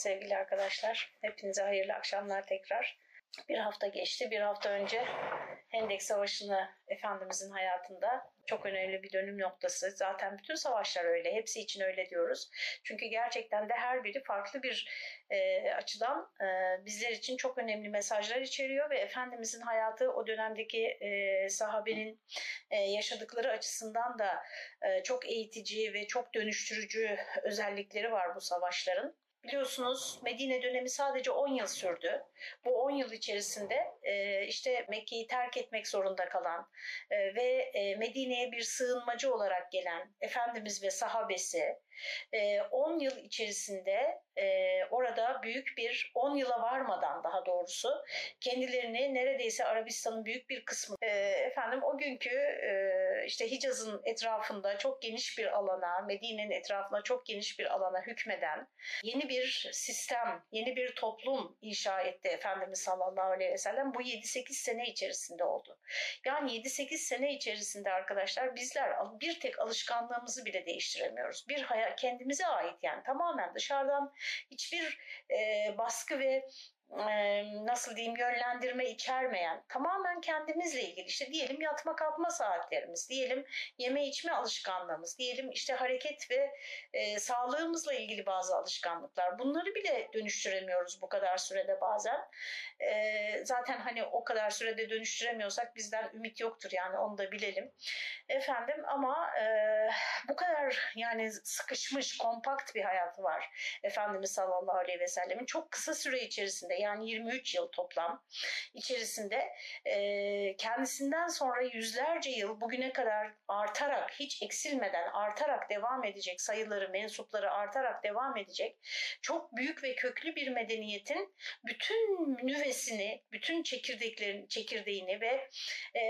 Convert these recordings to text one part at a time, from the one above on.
sevgili arkadaşlar. Hepinize hayırlı akşamlar tekrar. Bir hafta geçti. Bir hafta önce Hendek Savaşı'nı Efendimizin hayatında çok önemli bir dönüm noktası. Zaten bütün savaşlar öyle. Hepsi için öyle diyoruz. Çünkü gerçekten de her biri farklı bir e, açıdan e, bizler için çok önemli mesajlar içeriyor ve Efendimizin hayatı o dönemdeki e, sahabenin e, yaşadıkları açısından da e, çok eğitici ve çok dönüştürücü özellikleri var bu savaşların. Biliyorsunuz Medine dönemi sadece 10 yıl sürdü. Bu 10 yıl içerisinde e, işte Mekke'yi terk etmek zorunda kalan e, ve e, Medine'ye bir sığınmacı olarak gelen Efendimiz ve sahabesi 10 yıl içerisinde orada büyük bir 10 yıla varmadan daha doğrusu kendilerini neredeyse Arabistan'ın büyük bir kısmı efendim o günkü işte Hicaz'ın etrafında çok geniş bir alana Medine'nin etrafında çok geniş bir alana hükmeden yeni bir sistem, yeni bir toplum inşa etti Efendimiz sallallahu aleyhi ve sellem. Bu 7-8 sene içerisinde oldu. Yani 7-8 sene içerisinde arkadaşlar bizler bir tek alışkanlığımızı bile değiştiremiyoruz. Bir hayal kendimize ait yani. Tamamen dışarıdan hiçbir e, baskı ve nasıl diyeyim yönlendirme içermeyen tamamen kendimizle ilgili. İşte diyelim yatma kalkma saatlerimiz diyelim yeme içme alışkanlığımız diyelim işte hareket ve e, sağlığımızla ilgili bazı alışkanlıklar. Bunları bile dönüştüremiyoruz bu kadar sürede bazen e, zaten hani o kadar sürede dönüştüremiyorsak bizden ümit yoktur yani onu da bilelim. Efendim ama e, bu kadar yani sıkışmış kompakt bir hayatı var Efendimiz sallallahu aleyhi ve sellemin. Çok kısa süre içerisinde yani 23 yıl toplam içerisinde e, kendisinden sonra yüzlerce yıl bugüne kadar artarak hiç eksilmeden artarak devam edecek sayıları mensupları artarak devam edecek çok büyük ve köklü bir medeniyetin bütün nüvesini bütün çekirdeklerin çekirdeğini ve e,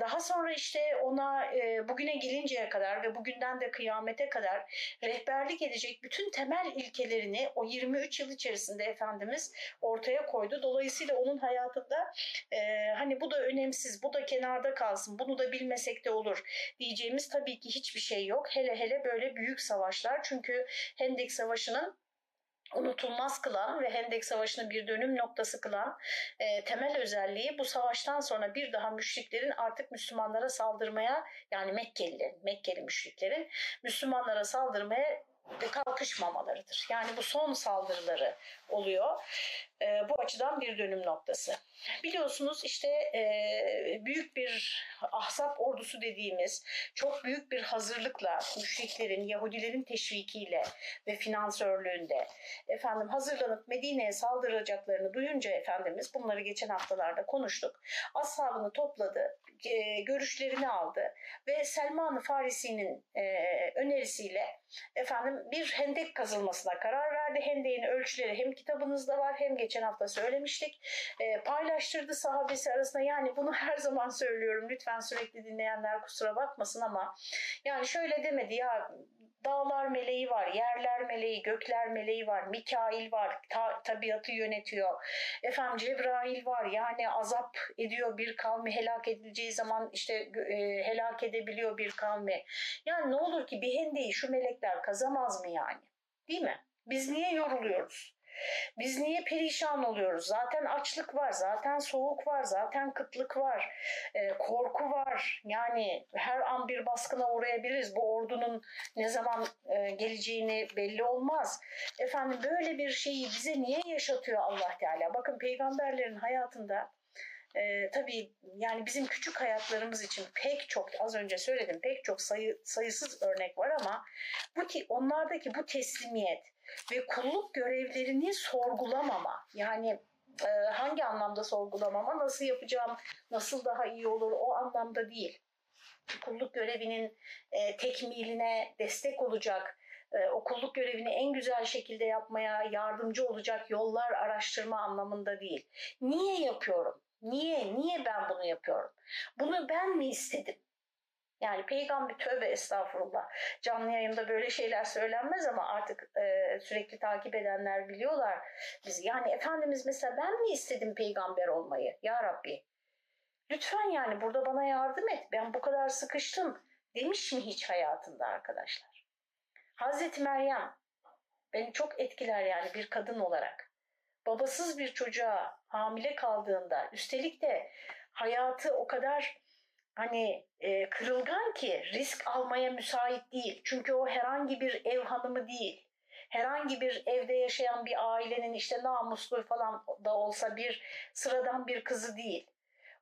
daha sonra işte ona e, bugüne gelinceye kadar ve bugünden de kıyamete kadar rehberlik edecek bütün temel ilkelerini o 23 yıl içerisinde Efendimiz ortaya koydu. Dolayısıyla onun hayatında e, hani bu da önemsiz, bu da kenarda kalsın, bunu da bilmesek de olur diyeceğimiz tabii ki hiçbir şey yok. Hele hele böyle büyük savaşlar. Çünkü Hendek Savaşı'nın unutulmaz kılan ve Hendek Savaşı'nı bir dönüm noktası kılan e, temel özelliği bu savaştan sonra bir daha müşriklerin artık Müslümanlara saldırmaya yani Mekkelilerin, Mekkeli müşriklerin Müslümanlara saldırmaya kalkışmamalarıdır. Yani bu son saldırıları oluyor. E, bu açıdan bir dönüm noktası. Biliyorsunuz işte e, büyük bir ahzap ordusu dediğimiz çok büyük bir hazırlıkla müşriklerin, Yahudilerin teşvikiyle ve finansörlüğünde efendim hazırlanıp Medine'ye saldıracaklarını duyunca Efendimiz bunları geçen haftalarda konuştuk. Ashabını topladı, e, görüşlerini aldı ve Selman-ı Farisi'nin e, önerisiyle efendim bir hendek kazılmasına karar verdi. Hendeğin ölçüleri hem kitabınızda var hem geçen hafta söylemiştik. E, paylaştırdı sahabesi arasında yani bunu her zaman söylüyorum lütfen sürekli dinleyenler kusura bakmasın ama yani şöyle demedi ya dağlar meleği var, yerler meleği, gökler meleği var, Mikail var, ta, tabiatı yönetiyor. Efendim Cebrail var yani azap ediyor bir kavmi helak edileceği zaman işte e, helak edebiliyor bir kavmi. Yani ne olur ki bir hendeyi şu melekler kazamaz mı yani? Değil mi? Biz niye yoruluyoruz? Biz niye perişan oluyoruz? Zaten açlık var, zaten soğuk var, zaten kıtlık var, e, korku var. Yani her an bir baskına uğrayabiliriz. Bu ordunun ne zaman e, geleceğini belli olmaz. Efendim böyle bir şeyi bize niye yaşatıyor Allah Teala? Bakın peygamberlerin hayatında e, tabii yani bizim küçük hayatlarımız için pek çok az önce söyledim pek çok sayı, sayısız örnek var ama bu ki onlardaki bu teslimiyet ve kulluk görevlerini sorgulamama yani e, hangi anlamda sorgulamama nasıl yapacağım nasıl daha iyi olur o anlamda değil kulluk görevinin e, tekmiline destek olacak e, o kulluk görevini en güzel şekilde yapmaya yardımcı olacak yollar araştırma anlamında değil. Niye yapıyorum? Niye? Niye ben bunu yapıyorum? Bunu ben mi istedim? Yani peygamber tövbe estağfurullah. Canlı yayında böyle şeyler söylenmez ama artık e, sürekli takip edenler biliyorlar. Biz yani Efendimiz mesela ben mi istedim peygamber olmayı? Ya Rabbi. Lütfen yani burada bana yardım et. Ben bu kadar sıkıştım. Demiş mi hiç hayatında arkadaşlar? Hazreti Meryem Beni çok etkiler yani bir kadın olarak. Babasız bir çocuğa hamile kaldığında üstelik de hayatı o kadar hani e, kırılgan ki risk almaya müsait değil. Çünkü o herhangi bir ev hanımı değil. Herhangi bir evde yaşayan bir ailenin işte namuslu falan da olsa bir sıradan bir kızı değil.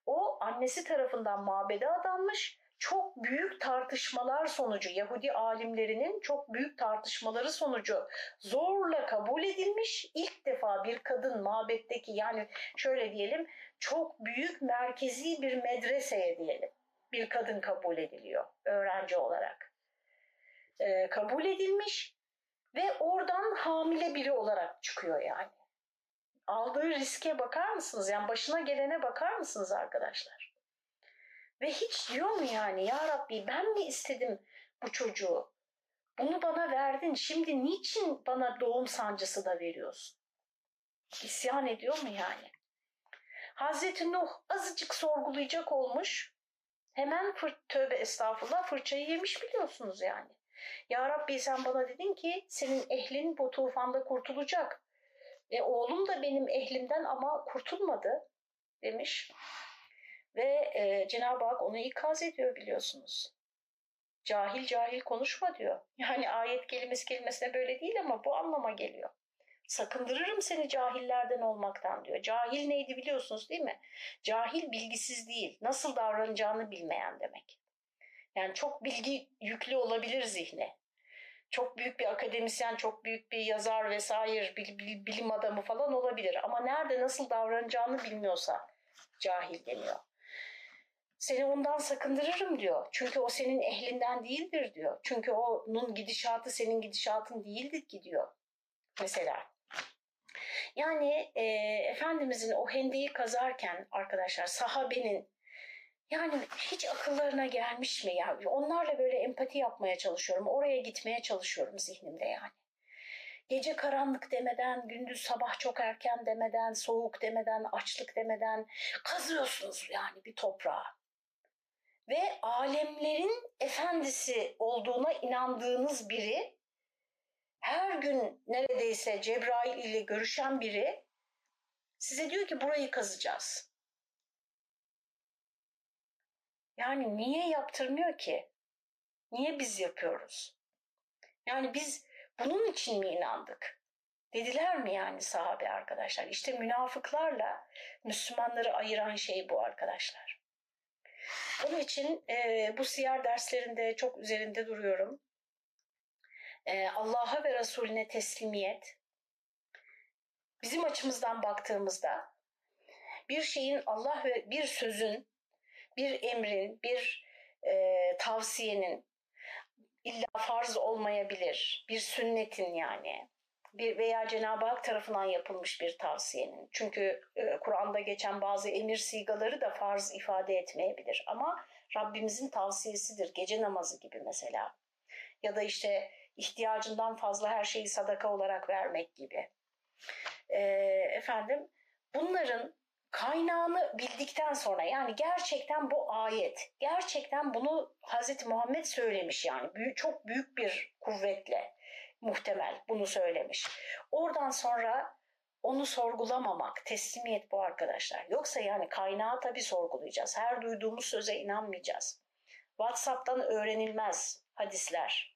O annesi tarafından mabede adanmış çok büyük tartışmalar sonucu Yahudi alimlerinin çok büyük tartışmaları sonucu zorla kabul edilmiş ilk defa bir kadın mabetteki yani şöyle diyelim çok büyük merkezi bir medreseye diyelim bir kadın kabul ediliyor öğrenci olarak. Ee, kabul edilmiş ve oradan hamile biri olarak çıkıyor yani. Aldığı riske bakar mısınız? Yani başına gelene bakar mısınız arkadaşlar? Ve hiç diyor mu yani ya Rabbi ben mi istedim bu çocuğu? Bunu bana verdin. Şimdi niçin bana doğum sancısı da veriyorsun? İsyan ediyor mu yani? Hazreti Nuh azıcık sorgulayacak olmuş. Hemen fır, tövbe estağfurullah fırçayı yemiş biliyorsunuz yani. Ya Rabbi sen bana dedin ki senin ehlin bu tufanda kurtulacak. E, oğlum da benim ehlimden ama kurtulmadı demiş. Ve e, Cenab-ı Hak onu ikaz ediyor biliyorsunuz. Cahil cahil konuşma diyor. Yani ayet kelimesi kelimesine böyle değil ama bu anlama geliyor. Sakındırırım seni cahillerden olmaktan diyor. Cahil neydi biliyorsunuz değil mi? Cahil bilgisiz değil. Nasıl davranacağını bilmeyen demek. Yani çok bilgi yüklü olabilir zihni. Çok büyük bir akademisyen, çok büyük bir yazar vesaire, bilim adamı falan olabilir. Ama nerede nasıl davranacağını bilmiyorsa cahil deniyor. Seni ondan sakındırırım diyor. Çünkü o senin ehlinden değildir diyor. Çünkü onun gidişatı senin gidişatın değildir gidiyor. Mesela. Yani e, Efendimizin o hendeyi kazarken arkadaşlar sahabenin yani hiç akıllarına gelmiş mi ya? Onlarla böyle empati yapmaya çalışıyorum. Oraya gitmeye çalışıyorum zihnimde yani. Gece karanlık demeden, gündüz sabah çok erken demeden, soğuk demeden, açlık demeden kazıyorsunuz yani bir toprağa. Ve alemlerin efendisi olduğuna inandığınız biri, her gün neredeyse Cebrail ile görüşen biri size diyor ki burayı kazacağız. Yani niye yaptırmıyor ki? Niye biz yapıyoruz? Yani biz bunun için mi inandık? Dediler mi yani sahabe arkadaşlar? İşte münafıklarla Müslümanları ayıran şey bu arkadaşlar. Onun için e, bu siyer derslerinde çok üzerinde duruyorum. E, Allah'a ve Resulüne teslimiyet bizim açımızdan baktığımızda bir şeyin Allah ve bir sözün bir emrin, bir e, tavsiyenin illa farz olmayabilir. Bir sünnetin yani bir veya Cenab-ı Hak tarafından yapılmış bir tavsiyenin. Çünkü e, Kur'an'da geçen bazı emir sigaları da farz ifade etmeyebilir. Ama Rabbimizin tavsiyesidir. Gece namazı gibi mesela. Ya da işte ihtiyacından fazla her şeyi sadaka olarak vermek gibi. E, efendim bunların kaynağını bildikten sonra yani gerçekten bu ayet, gerçekten bunu Hazreti Muhammed söylemiş yani büyük, çok büyük bir kuvvetle muhtemel bunu söylemiş. Oradan sonra onu sorgulamamak, teslimiyet bu arkadaşlar. Yoksa yani kaynağı tabii sorgulayacağız. Her duyduğumuz söze inanmayacağız. WhatsApp'tan öğrenilmez hadisler.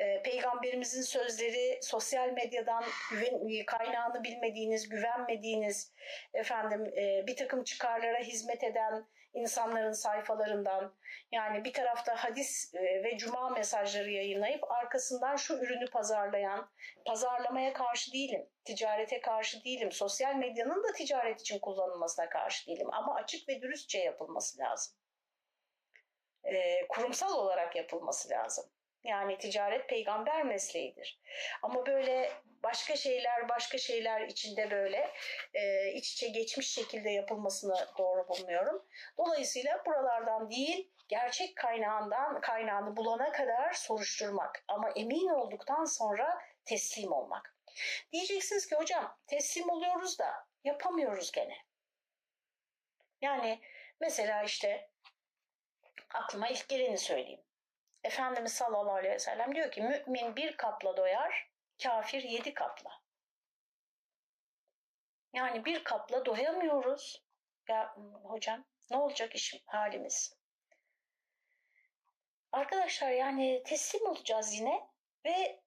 Ee, peygamberimizin sözleri sosyal medyadan güven, kaynağını bilmediğiniz, güvenmediğiniz efendim e, bir takım çıkarlara hizmet eden insanların sayfalarından yani bir tarafta hadis e, ve cuma mesajları yayınlayıp arkasından şu ürünü pazarlayan, pazarlamaya karşı değilim, ticarete karşı değilim, sosyal medyanın da ticaret için kullanılmasına karşı değilim ama açık ve dürüstçe yapılması lazım. E, kurumsal olarak yapılması lazım. Yani ticaret peygamber mesleğidir. Ama böyle başka şeyler başka şeyler içinde böyle e, iç içe geçmiş şekilde yapılmasını doğru bulmuyorum. Dolayısıyla buralardan değil gerçek kaynağından kaynağını bulana kadar soruşturmak ama emin olduktan sonra teslim olmak. Diyeceksiniz ki hocam teslim oluyoruz da yapamıyoruz gene. Yani mesela işte aklıma ilk geleni söyleyeyim. Efendimiz sallallahu aleyhi ve sellem diyor ki mümin bir kapla doyar, kafir yedi kapla. Yani bir kapla doyamıyoruz. Ya hocam ne olacak iş halimiz? Arkadaşlar yani teslim olacağız yine ve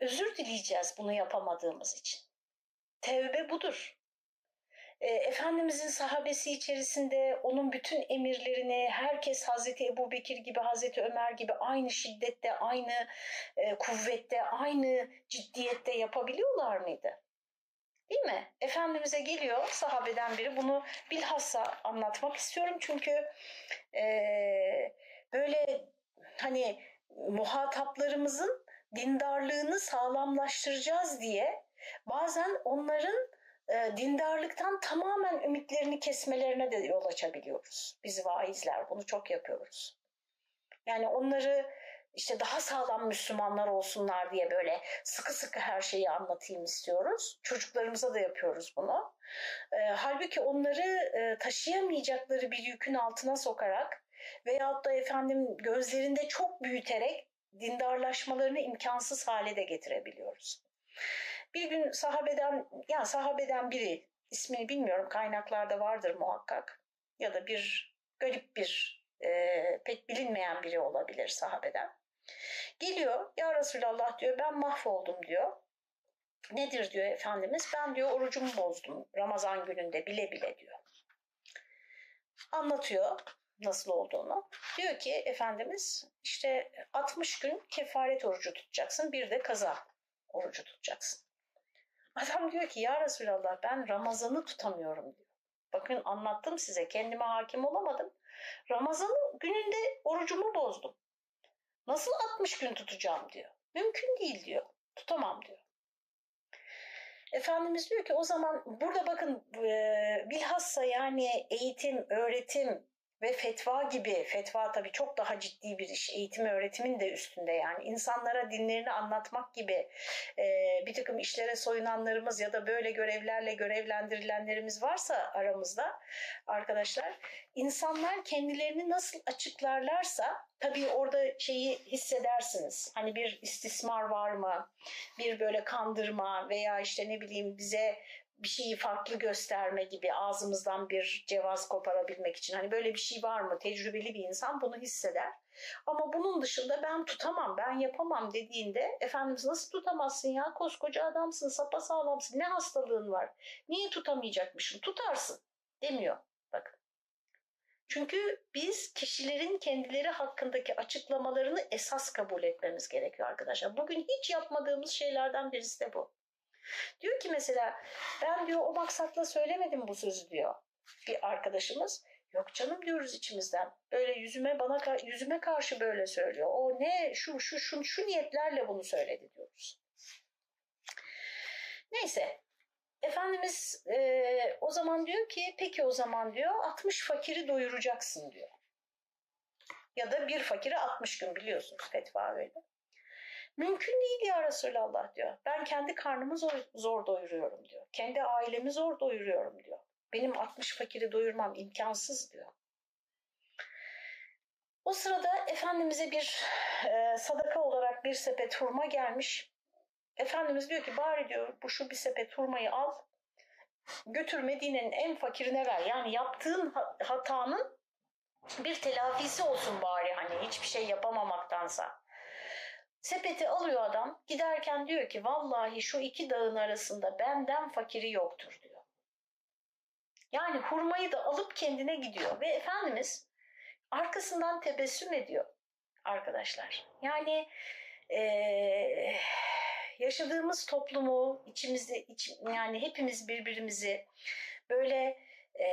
özür dileyeceğiz bunu yapamadığımız için. Tevbe budur. E, Efendimizin sahabesi içerisinde onun bütün emirlerini herkes Hazreti Ebu Bekir gibi, Hazreti Ömer gibi aynı şiddette, aynı e, kuvvette, aynı ciddiyette yapabiliyorlar mıydı? Değil mi? Efendimiz'e geliyor sahabeden biri. Bunu bilhassa anlatmak istiyorum çünkü e, böyle hani muhataplarımızın dindarlığını sağlamlaştıracağız diye bazen onların e, dindarlıktan tamamen ümitlerini kesmelerine de yol açabiliyoruz. Biz vaizler bunu çok yapıyoruz. Yani onları işte daha sağlam Müslümanlar olsunlar diye böyle sıkı sıkı her şeyi anlatayım istiyoruz. Çocuklarımıza da yapıyoruz bunu. E, halbuki onları e, taşıyamayacakları bir yükün altına sokarak veyahut da efendim gözlerinde çok büyüterek dindarlaşmalarını imkansız hale de getirebiliyoruz. Bir gün sahabeden, yani sahabeden biri, ismini bilmiyorum kaynaklarda vardır muhakkak ya da bir garip bir e, pek bilinmeyen biri olabilir sahabeden. Geliyor ya Resulallah diyor ben mahvoldum diyor. Nedir diyor Efendimiz ben diyor orucumu bozdum Ramazan gününde bile bile diyor. Anlatıyor nasıl olduğunu. Diyor ki Efendimiz işte 60 gün kefaret orucu tutacaksın bir de kaza orucu tutacaksın. Adam diyor ki ya Resulallah ben Ramazan'ı tutamıyorum diyor. Bakın anlattım size kendime hakim olamadım. Ramazan'ın gününde orucumu bozdum. Nasıl 60 gün tutacağım diyor. Mümkün değil diyor. Tutamam diyor. Efendimiz diyor ki o zaman burada bakın bilhassa yani eğitim, öğretim, ve fetva gibi, fetva tabii çok daha ciddi bir iş, eğitim öğretimin de üstünde yani insanlara dinlerini anlatmak gibi e, bir takım işlere soyunanlarımız ya da böyle görevlerle görevlendirilenlerimiz varsa aramızda arkadaşlar, insanlar kendilerini nasıl açıklarlarsa tabii orada şeyi hissedersiniz. Hani bir istismar var mı? Bir böyle kandırma veya işte ne bileyim bize bir şeyi farklı gösterme gibi ağzımızdan bir cevaz koparabilmek için hani böyle bir şey var mı tecrübeli bir insan bunu hisseder. Ama bunun dışında ben tutamam, ben yapamam dediğinde Efendimiz nasıl tutamazsın ya koskoca adamsın, sapasağlamsın, ne hastalığın var, niye tutamayacakmışsın, tutarsın demiyor. Bakın. Çünkü biz kişilerin kendileri hakkındaki açıklamalarını esas kabul etmemiz gerekiyor arkadaşlar. Bugün hiç yapmadığımız şeylerden birisi de bu. Diyor ki mesela ben diyor o maksatla söylemedim bu sözü diyor bir arkadaşımız. Yok canım diyoruz içimizden. Böyle yüzüme bana yüzüme karşı böyle söylüyor. O ne şu şu şu şu niyetlerle bunu söyledi diyoruz. Neyse Efendimiz e, o zaman diyor ki peki o zaman diyor 60 fakiri doyuracaksın diyor. Ya da bir fakiri 60 gün biliyorsunuz fetva öyle. Mümkün değil ya Resulallah diyor. Ben kendi karnımı zor, zor doyuruyorum diyor. Kendi ailemi zor doyuruyorum diyor. Benim 60 fakiri doyurmam imkansız diyor. O sırada Efendimiz'e bir e, sadaka olarak bir sepet hurma gelmiş. Efendimiz diyor ki bari diyor bu şu bir sepet hurmayı al götür Medine'nin en fakirine ver. Yani yaptığın hatanın bir telafisi olsun bari hani hiçbir şey yapamamaktansa. Sepeti alıyor adam giderken diyor ki vallahi şu iki dağın arasında benden fakiri yoktur diyor. Yani hurmayı da alıp kendine gidiyor ve Efendimiz arkasından tebessüm ediyor arkadaşlar. Yani ee, yaşadığımız toplumu içimizde iç, yani hepimiz birbirimizi böyle e,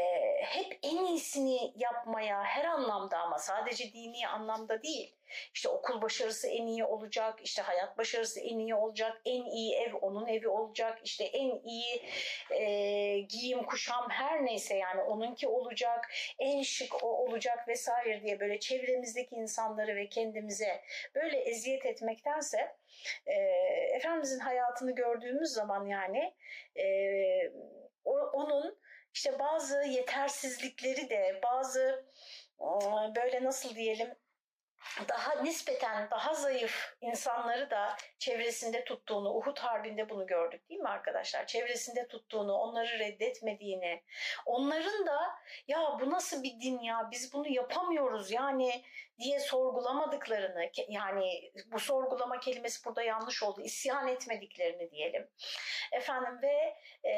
hep en iyisini yapmaya her anlamda ama sadece dini anlamda değil. İşte okul başarısı en iyi olacak, işte hayat başarısı en iyi olacak, en iyi ev onun evi olacak, işte en iyi e, giyim kuşam her neyse yani onunki olacak, en şık o olacak vesaire diye böyle çevremizdeki insanları ve kendimize böyle eziyet etmektense e, Efendimizin hayatını gördüğümüz zaman yani e, onun işte bazı yetersizlikleri de bazı böyle nasıl diyelim daha nispeten daha zayıf insanları da çevresinde tuttuğunu, Uhud Harbi'nde bunu gördük değil mi arkadaşlar? Çevresinde tuttuğunu, onları reddetmediğini, onların da ya bu nasıl bir din ya? Biz bunu yapamıyoruz. Yani diye sorgulamadıklarını, yani bu sorgulama kelimesi burada yanlış oldu, isyan etmediklerini diyelim. Efendim ve e,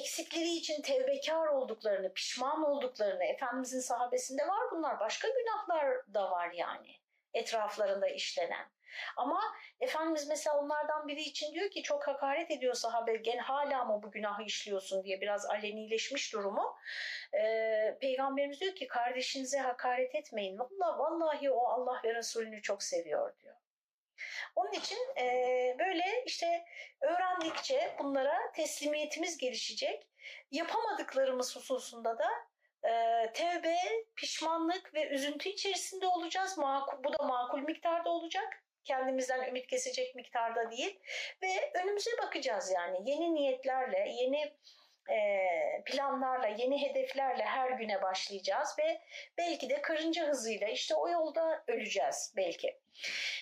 eksikleri için tevbekar olduklarını, pişman olduklarını, Efendimizin sahabesinde var bunlar, başka günahlar da var yani etraflarında işlenen. Ama Efendimiz mesela onlardan biri için diyor ki çok hakaret ediyor sahabe gel hala mı bu günahı işliyorsun diye biraz alenileşmiş durumu. Ee, Peygamberimiz diyor ki kardeşinize hakaret etmeyin. Vallahi, vallahi o Allah ve Resulünü çok seviyor diyor. Onun için e, böyle işte öğrendikçe bunlara teslimiyetimiz gelişecek. Yapamadıklarımız hususunda da e, tevbe, pişmanlık ve üzüntü içerisinde olacağız. Makul, bu da makul miktarda olacak. Kendimizden ümit kesecek miktarda değil. Ve önümüze bakacağız yani yeni niyetlerle, yeni planlarla, yeni hedeflerle her güne başlayacağız ve belki de karınca hızıyla işte o yolda öleceğiz belki.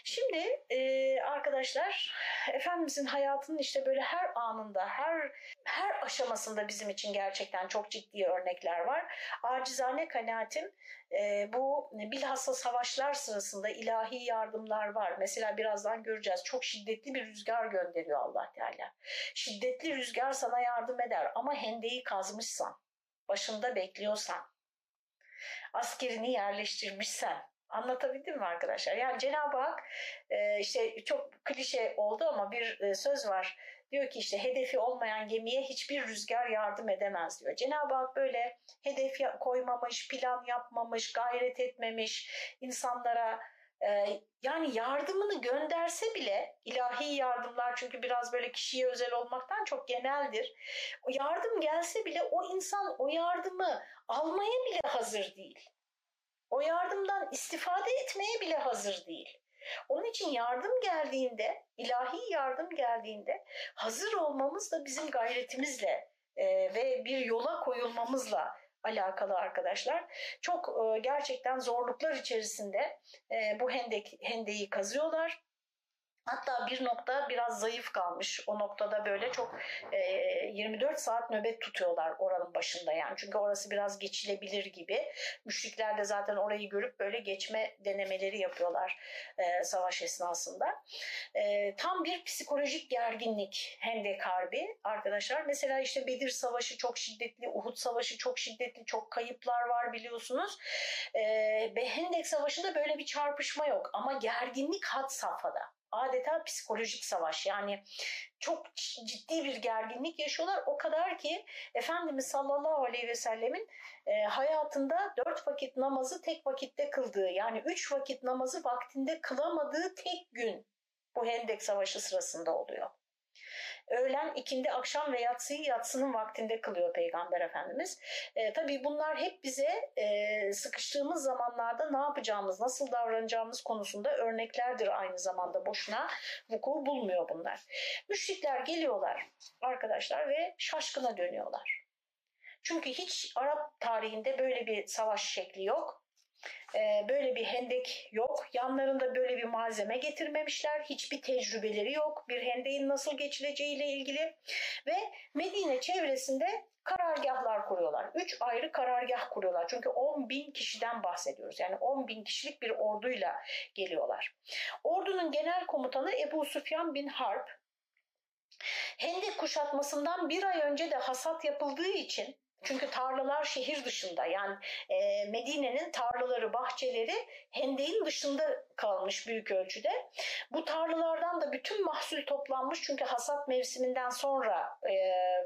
Şimdi e, arkadaşlar Efendimizin hayatının işte böyle her anında, her her aşamasında bizim için gerçekten çok ciddi örnekler var. Acizane kanaatim e, bu bilhassa savaşlar sırasında ilahi yardımlar var. Mesela birazdan göreceğiz. Çok şiddetli bir rüzgar gönderiyor Allah Teala. Şiddetli rüzgar sana yardım eder ama hendeyi kazmışsan, başında bekliyorsan, askerini yerleştirmişsen, Anlatabildim mi arkadaşlar? Yani Cenab-ı Hak e, işte çok klişe oldu ama bir e, söz var. Diyor ki işte hedefi olmayan gemiye hiçbir rüzgar yardım edemez diyor. Cenab-ı Hak böyle hedef koymamış, plan yapmamış, gayret etmemiş insanlara e, yani yardımını gönderse bile ilahi yardımlar çünkü biraz böyle kişiye özel olmaktan çok geneldir. O yardım gelse bile o insan o yardımı almaya bile hazır değil. O yardımdan istifade etmeye bile hazır değil. Onun için yardım geldiğinde, ilahi yardım geldiğinde hazır olmamız da bizim gayretimizle e, ve bir yola koyulmamızla alakalı arkadaşlar. Çok e, gerçekten zorluklar içerisinde e, bu hendek, hendeyi kazıyorlar. Hatta bir nokta biraz zayıf kalmış. O noktada böyle çok e, 24 saat nöbet tutuyorlar oranın başında yani. Çünkü orası biraz geçilebilir gibi. Müşrikler de zaten orayı görüp böyle geçme denemeleri yapıyorlar e, savaş esnasında. E, tam bir psikolojik gerginlik Hendek Harbi arkadaşlar. Mesela işte Bedir Savaşı çok şiddetli, Uhud Savaşı çok şiddetli, çok kayıplar var biliyorsunuz. E, Hendek Savaşı'nda böyle bir çarpışma yok ama gerginlik had safhada adeta psikolojik savaş. Yani çok ciddi bir gerginlik yaşıyorlar. O kadar ki Efendimiz sallallahu aleyhi ve sellemin e, hayatında dört vakit namazı tek vakitte kıldığı yani üç vakit namazı vaktinde kılamadığı tek gün bu Hendek Savaşı sırasında oluyor öğlen, ikindi, akşam ve yatsıyı yatsının vaktinde kılıyor Peygamber Efendimiz. E, tabii bunlar hep bize e, sıkıştığımız zamanlarda ne yapacağımız, nasıl davranacağımız konusunda örneklerdir aynı zamanda. Boşuna vuku bulmuyor bunlar. Müşrikler geliyorlar arkadaşlar ve şaşkına dönüyorlar. Çünkü hiç Arap tarihinde böyle bir savaş şekli yok. Ee, böyle bir hendek yok. Yanlarında böyle bir malzeme getirmemişler. Hiçbir tecrübeleri yok. Bir hendeğin nasıl geçileceğiyle ilgili. Ve Medine çevresinde karargahlar kuruyorlar. Üç ayrı karargah kuruyorlar. Çünkü 10 bin kişiden bahsediyoruz. Yani 10 bin kişilik bir orduyla geliyorlar. Ordunun genel komutanı Ebu Süfyan bin Harp. Hendek kuşatmasından bir ay önce de hasat yapıldığı için çünkü tarlalar şehir dışında yani e, Medine'nin tarlaları, bahçeleri hendeğin dışında kalmış büyük ölçüde. Bu tarlalardan da bütün mahsul toplanmış çünkü hasat mevsiminden sonra e,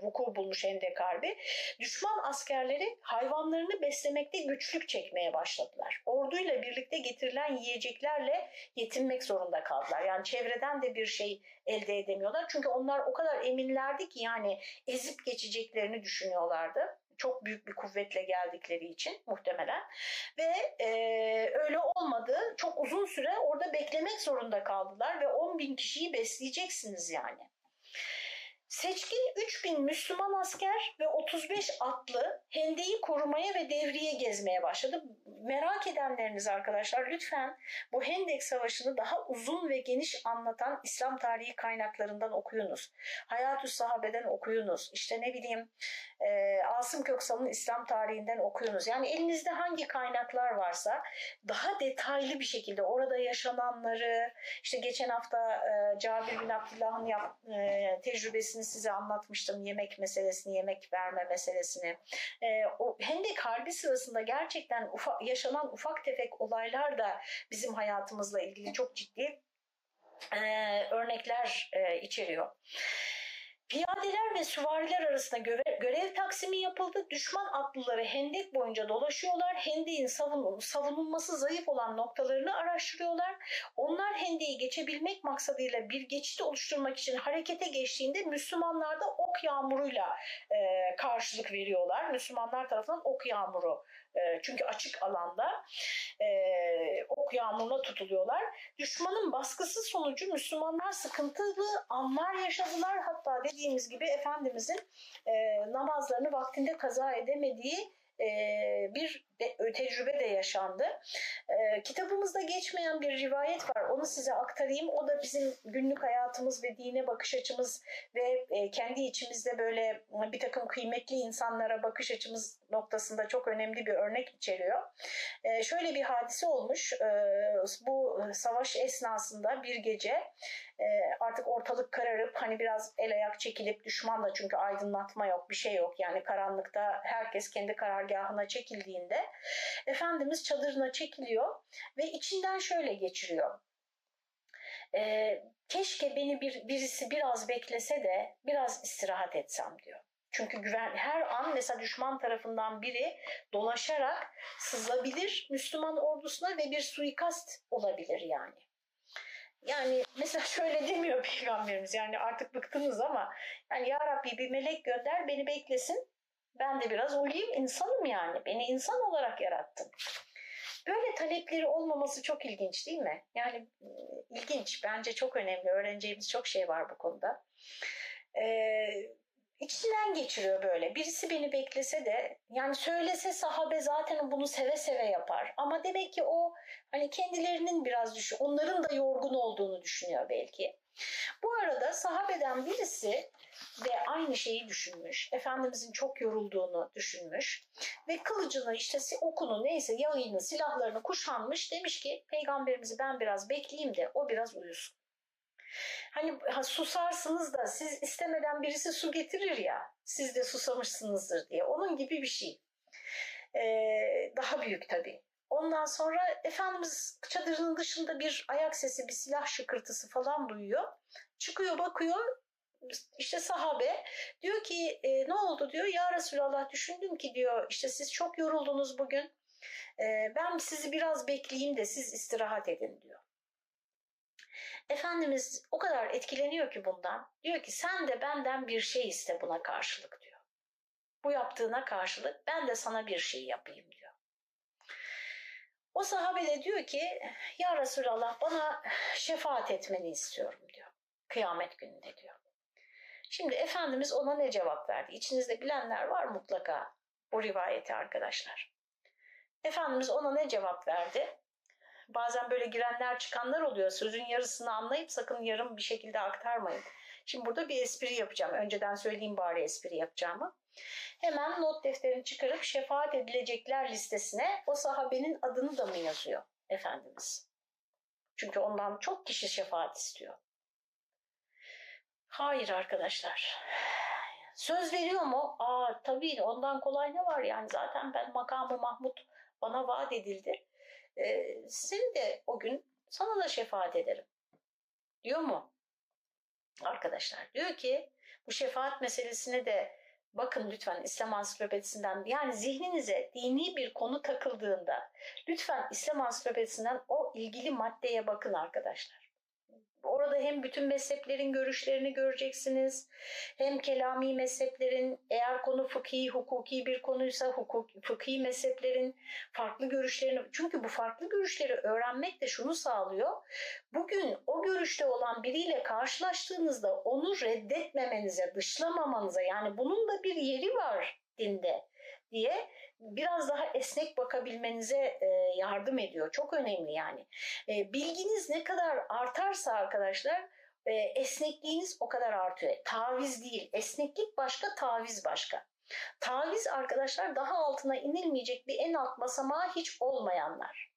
vuku bulmuş hendek harbi. Düşman askerleri hayvanlarını beslemekte güçlük çekmeye başladılar. Orduyla birlikte getirilen yiyeceklerle yetinmek zorunda kaldılar. Yani çevreden de bir şey elde edemiyorlar. Çünkü onlar o kadar eminlerdi ki yani ezip geçeceklerini düşünüyorlardı çok büyük bir kuvvetle geldikleri için muhtemelen ve e, öyle olmadı. Çok uzun süre orada beklemek zorunda kaldılar ve 10 bin kişiyi besleyeceksiniz yani. Seçkin 3000 Müslüman asker ve 35 atlı Hende'yi korumaya ve devriye gezmeye başladı. Merak edenleriniz arkadaşlar lütfen bu Hendek Savaşı'nı daha uzun ve geniş anlatan İslam tarihi kaynaklarından okuyunuz. Hayatü Sahabe'den okuyunuz. İşte ne bileyim e, Asım Köksal'ın İslam tarihinden okuyunuz. Yani elinizde hangi kaynaklar varsa daha detaylı bir şekilde orada yaşananları, işte geçen hafta e, Cabir bin Abdullah'ın e, tecrübesini size anlatmıştım. Yemek meselesini, yemek verme meselesini. E, o Hendek Harbi sırasında gerçekten ufak, yaşanan ufak tefek olaylar da bizim hayatımızla ilgili çok ciddi e, örnekler e, içeriyor. Piyadeler ve süvariler arasında görev, görev taksimi yapıldı. Düşman atlıları hendek boyunca dolaşıyorlar. Hendeğin savunul, savunulması zayıf olan noktalarını araştırıyorlar. Onlar hendeyi geçebilmek maksadıyla bir geçit oluşturmak için harekete geçtiğinde Müslümanlar da ok yağmuruyla e, karşılık veriyorlar. Müslümanlar tarafından ok yağmuru e, çünkü açık alanda e, ok yağmuruna tutuluyorlar. Düşmanın baskısı sonucu Müslümanlar sıkıntılı anlar yaşadılar. Hatta dediğimiz gibi Efendimizin e, namazlarını vaktinde kaza edemediği bir de, tecrübe de yaşandı. kitabımızda geçmeyen bir rivayet var. Onu size aktarayım. O da bizim günlük hayatımız ve dine bakış açımız ve kendi içimizde böyle bir takım kıymetli insanlara bakış açımız noktasında çok önemli bir örnek içeriyor. şöyle bir hadise olmuş. bu savaş esnasında bir gece artık ortalık kararıp hani biraz el ayak çekilip düşmanla çünkü aydınlatma yok bir şey yok yani karanlıkta herkes kendi karargahına çekildiğinde Efendimiz çadırına çekiliyor ve içinden şöyle geçiriyor. E, keşke beni bir, birisi biraz beklese de biraz istirahat etsem diyor. Çünkü güven her an mesela düşman tarafından biri dolaşarak sızabilir Müslüman ordusuna ve bir suikast olabilir yani. Yani mesela şöyle demiyor peygamberimiz yani artık bıktınız ama yani ya Rabbi bir melek gönder beni beklesin ben de biraz uyuyayım insanım yani. Beni insan olarak yarattın. Böyle talepleri olmaması çok ilginç değil mi? Yani ilginç. Bence çok önemli. Öğreneceğimiz çok şey var bu konuda. Ee, içinden geçiriyor böyle. Birisi beni beklese de yani söylese sahabe zaten bunu seve seve yapar. Ama demek ki o hani kendilerinin biraz düşün, onların da yorgun olduğunu düşünüyor belki. Bu arada sahabeden birisi ve aynı şeyi düşünmüş. Efendimizin çok yorulduğunu düşünmüş ve kılıcını işte okunu neyse yayını silahlarını kuşanmış demiş ki peygamberimizi ben biraz bekleyeyim de o biraz uyusun. Hani ha, susarsınız da siz istemeden birisi su getirir ya siz de susamışsınızdır diye onun gibi bir şey. Ee, daha büyük tabii. Ondan sonra Efendimiz çadırının dışında bir ayak sesi, bir silah şıkırtısı falan duyuyor. Çıkıyor bakıyor işte sahabe diyor ki e, ne oldu diyor ya Resulallah düşündüm ki diyor işte siz çok yoruldunuz bugün e, ben sizi biraz bekleyeyim de siz istirahat edin diyor. Efendimiz o kadar etkileniyor ki bundan diyor ki sen de benden bir şey iste buna karşılık diyor. Bu yaptığına karşılık ben de sana bir şey yapayım diyor. O sahabe de diyor ki ya Resulallah bana şefaat etmeni istiyorum diyor. Kıyamet gününde diyor. Şimdi Efendimiz ona ne cevap verdi? İçinizde bilenler var mutlaka bu rivayeti arkadaşlar. Efendimiz ona ne cevap verdi? Bazen böyle girenler çıkanlar oluyor. Sözün yarısını anlayıp sakın yarım bir şekilde aktarmayın. Şimdi burada bir espri yapacağım. Önceden söyleyeyim bari espri yapacağımı. Hemen not defterini çıkarıp şefaat edilecekler listesine o sahabenin adını da mı yazıyor Efendimiz? Çünkü ondan çok kişi şefaat istiyor. Hayır arkadaşlar. Söz veriyor mu? Aa tabii ondan kolay ne var yani zaten ben makamı Mahmut bana vaat edildi. Ee, seni de o gün sana da şefaat ederim. Diyor mu? Arkadaşlar diyor ki bu şefaat meselesine de bakın lütfen İslam Ansiklopedisinden yani zihninize dini bir konu takıldığında lütfen İslam Ansiklopedisinden o ilgili maddeye bakın arkadaşlar orada hem bütün mezheplerin görüşlerini göreceksiniz. Hem kelami mezheplerin eğer konu fıkhi, hukuki bir konuysa hukuk, fıkhi mezheplerin farklı görüşlerini çünkü bu farklı görüşleri öğrenmek de şunu sağlıyor. Bugün o görüşte olan biriyle karşılaştığınızda onu reddetmemenize, dışlamamanıza yani bunun da bir yeri var dinde diye biraz daha esnek bakabilmenize e, yardım ediyor. Çok önemli yani. E, bilginiz ne kadar artarsa arkadaşlar e, esnekliğiniz o kadar artıyor. Taviz değil. Esneklik başka, taviz başka. Taviz arkadaşlar daha altına inilmeyecek bir en alt basamağı hiç olmayanlar.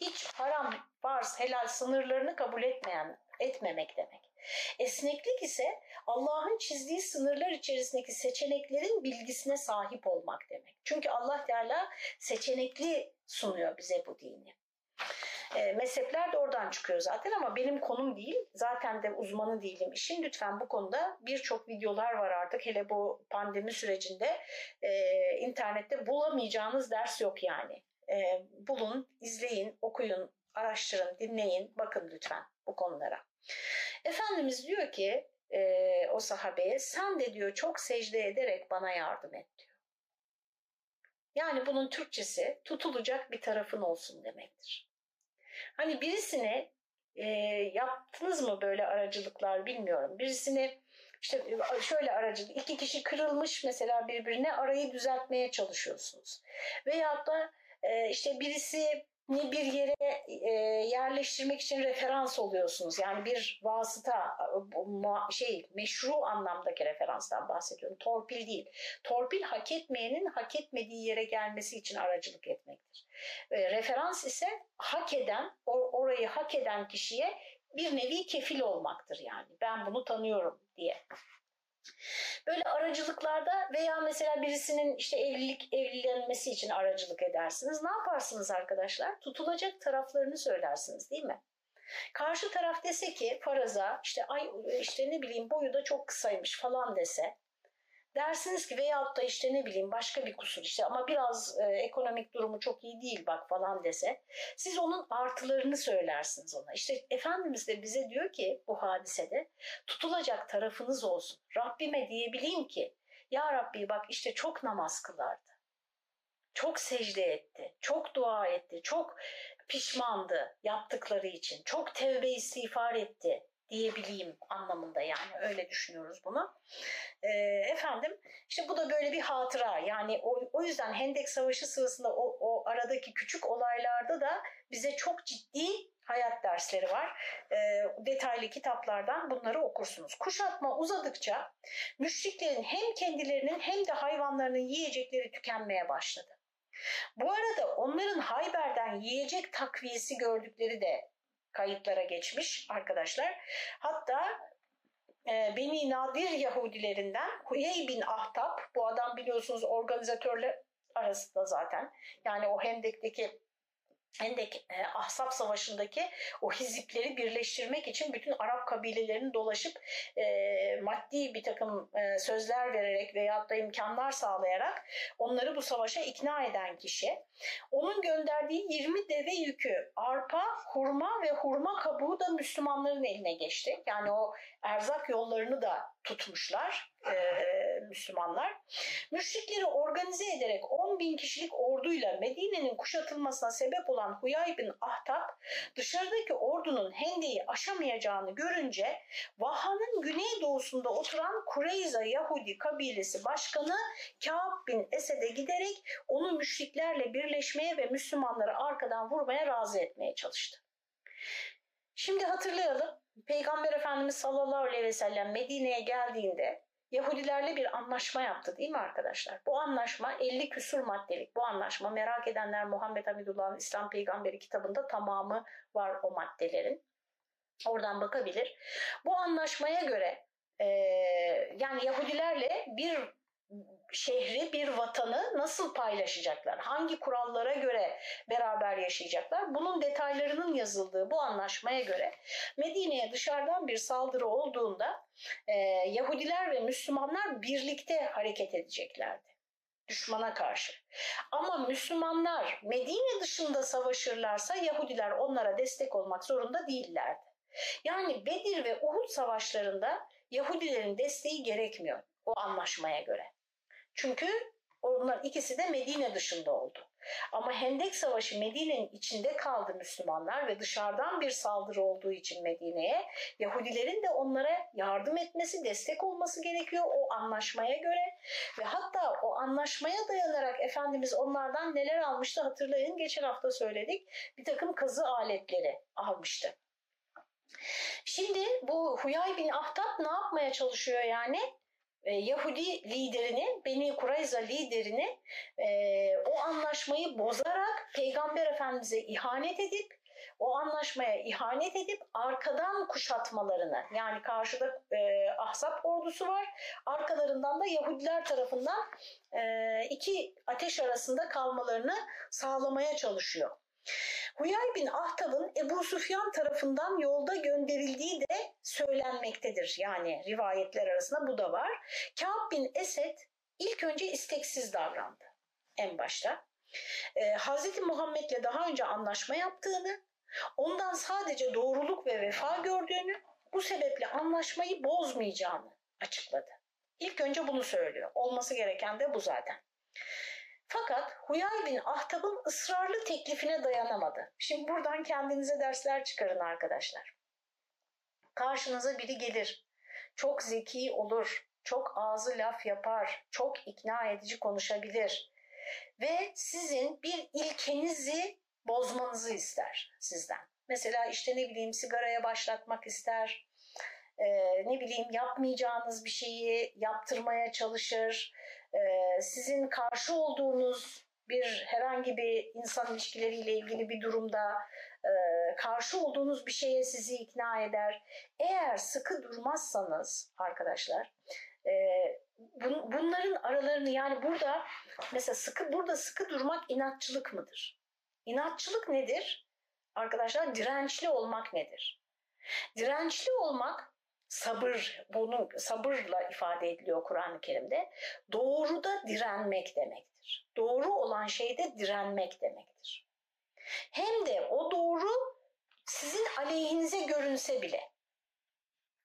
Hiç haram, farz, helal sınırlarını kabul etmeyen, etmemek demek. Esneklik ise Allah'ın çizdiği sınırlar içerisindeki seçeneklerin bilgisine sahip olmak demek. Çünkü Allah Teala seçenekli sunuyor bize bu dini. E, mezhepler de oradan çıkıyor zaten ama benim konum değil. Zaten de uzmanı değilim işin. Lütfen bu konuda birçok videolar var artık. Hele bu pandemi sürecinde e, internette bulamayacağınız ders yok yani. E, bulun, izleyin, okuyun, araştırın, dinleyin, bakın lütfen bu konulara. Efendimiz diyor ki e, o sahabeye sen de diyor çok secde ederek bana yardım et diyor. Yani bunun Türkçesi tutulacak bir tarafın olsun demektir. Hani birisine e, yaptınız mı böyle aracılıklar bilmiyorum. Birisini işte şöyle aracılık iki kişi kırılmış mesela birbirine arayı düzeltmeye çalışıyorsunuz. Veyahut da e, işte birisi bir yere e, yerleştirmek için referans oluyorsunuz. Yani bir vasıta şey meşru anlamdaki referanstan bahsediyorum. Torpil değil. Torpil hak etmeyenin hak etmediği yere gelmesi için aracılık etmektir. E, referans ise hak eden, orayı hak eden kişiye bir nevi kefil olmaktır yani. Ben bunu tanıyorum diye. Böyle aracılıklarda veya mesela birisinin işte evlilik evlenmesi için aracılık edersiniz. Ne yaparsınız arkadaşlar? Tutulacak taraflarını söylersiniz değil mi? Karşı taraf dese ki faraza işte ay işte ne bileyim boyu da çok kısaymış falan dese Dersiniz ki veyahut da işte ne bileyim başka bir kusur işte ama biraz e, ekonomik durumu çok iyi değil bak falan dese siz onun artılarını söylersiniz ona. İşte Efendimiz de bize diyor ki bu hadisede tutulacak tarafınız olsun. Rabbime diyebileyim ki ya Rabbi bak işte çok namaz kılardı. Çok secde etti, çok dua etti, çok pişmandı yaptıkları için, çok tevbe istiğfar etti diyebileyim anlamında yani öyle düşünüyoruz bunu. E, efendim işte bu da böyle bir hatıra yani o, o yüzden Hendek Savaşı sırasında o, o aradaki küçük olaylarda da bize çok ciddi hayat dersleri var. E, detaylı kitaplardan bunları okursunuz. Kuşatma uzadıkça müşriklerin hem kendilerinin hem de hayvanlarının yiyecekleri tükenmeye başladı. Bu arada onların Hayber'den yiyecek takviyesi gördükleri de kayıtlara geçmiş arkadaşlar. Hatta e, Beni Nadir Yahudilerinden Huyey bin Ahtab, bu adam biliyorsunuz organizatörler arasında zaten. Yani o Hendek'teki Hendek e, Ahzab Savaşı'ndaki o hizipleri birleştirmek için bütün Arap kabilelerini dolaşıp e, maddi bir takım e, sözler vererek veyahut da imkanlar sağlayarak onları bu savaşa ikna eden kişi. Onun gönderdiği 20 deve yükü arpa, hurma ve hurma kabuğu da Müslümanların eline geçti. Yani o erzak yollarını da tutmuşlar e, Müslümanlar. Müşrikleri organize ederek 10 bin kişilik orduyla Medine'nin kuşatılmasına sebep olan Huyay bin Ahtab dışarıdaki ordunun Hende'yi aşamayacağını görünce Vaha'nın güneydoğusunda oturan Kureyza Yahudi kabilesi başkanı Kâb bin Esed'e giderek onu müşriklerle birleşmeye ve Müslümanları arkadan vurmaya razı etmeye çalıştı. Şimdi hatırlayalım. Peygamber Efendimiz sallallahu aleyhi ve sellem Medine'ye geldiğinde Yahudilerle bir anlaşma yaptı değil mi arkadaşlar? Bu anlaşma 50 küsur maddelik. Bu anlaşma merak edenler Muhammed Hamidullah'ın İslam Peygamberi kitabında tamamı var o maddelerin. Oradan bakabilir. Bu anlaşmaya göre e, yani Yahudilerle bir şehri, bir vatanı nasıl paylaşacaklar? Hangi kurallara göre beraber yaşayacaklar? Bunun detaylarının yazıldığı bu anlaşmaya göre Medine'ye dışarıdan bir saldırı olduğunda e, Yahudiler ve Müslümanlar birlikte hareket edeceklerdi düşmana karşı. Ama Müslümanlar Medine dışında savaşırlarsa Yahudiler onlara destek olmak zorunda değillerdi. Yani Bedir ve Uhud savaşlarında Yahudilerin desteği gerekmiyor o anlaşmaya göre. Çünkü onlar ikisi de Medine dışında oldu. Ama Hendek Savaşı Medine'nin içinde kaldı Müslümanlar ve dışarıdan bir saldırı olduğu için Medine'ye Yahudilerin de onlara yardım etmesi, destek olması gerekiyor o anlaşmaya göre. Ve hatta o anlaşmaya dayanarak Efendimiz onlardan neler almıştı hatırlayın. Geçen hafta söyledik. Bir takım kazı aletleri almıştı. Şimdi bu Huyay bin Ahtab ne yapmaya çalışıyor yani? E, Yahudi liderini, Beni Kurayza liderini e, o anlaşmayı bozarak Peygamber Efendimiz'e ihanet edip o anlaşmaya ihanet edip arkadan kuşatmalarını yani karşıda e, Ahzab ordusu var arkalarından da Yahudiler tarafından e, iki ateş arasında kalmalarını sağlamaya çalışıyor. Huyay bin Ahtab'ın Ebu Sufyan tarafından yolda gönderildiği de söylenmektedir. Yani rivayetler arasında bu da var. Kâb bin Esed ilk önce isteksiz davrandı en başta. Ee, Hz. Muhammed'le daha önce anlaşma yaptığını, ondan sadece doğruluk ve vefa gördüğünü, bu sebeple anlaşmayı bozmayacağını açıkladı. İlk önce bunu söylüyor. Olması gereken de bu zaten. Fakat Huyay bin Ahtab'ın ısrarlı teklifine dayanamadı. Şimdi buradan kendinize dersler çıkarın arkadaşlar. Karşınıza biri gelir. Çok zeki olur, çok ağzı laf yapar, çok ikna edici konuşabilir ve sizin bir ilkenizi bozmanızı ister sizden. Mesela işte ne bileyim sigaraya başlatmak ister, ee, ne bileyim yapmayacağınız bir şeyi yaptırmaya çalışır, sizin karşı olduğunuz bir herhangi bir insan ilişkileriyle ilgili bir durumda e, karşı olduğunuz bir şeye sizi ikna eder. Eğer sıkı durmazsanız arkadaşlar e, bun, bunların aralarını yani burada mesela sıkı burada sıkı durmak inatçılık mıdır? İnatçılık nedir? Arkadaşlar dirençli olmak nedir? Dirençli olmak sabır bunu sabırla ifade ediliyor Kur'an-ı Kerim'de. Doğruda direnmek demektir. Doğru olan şeyde direnmek demektir. Hem de o doğru sizin aleyhinize görünse bile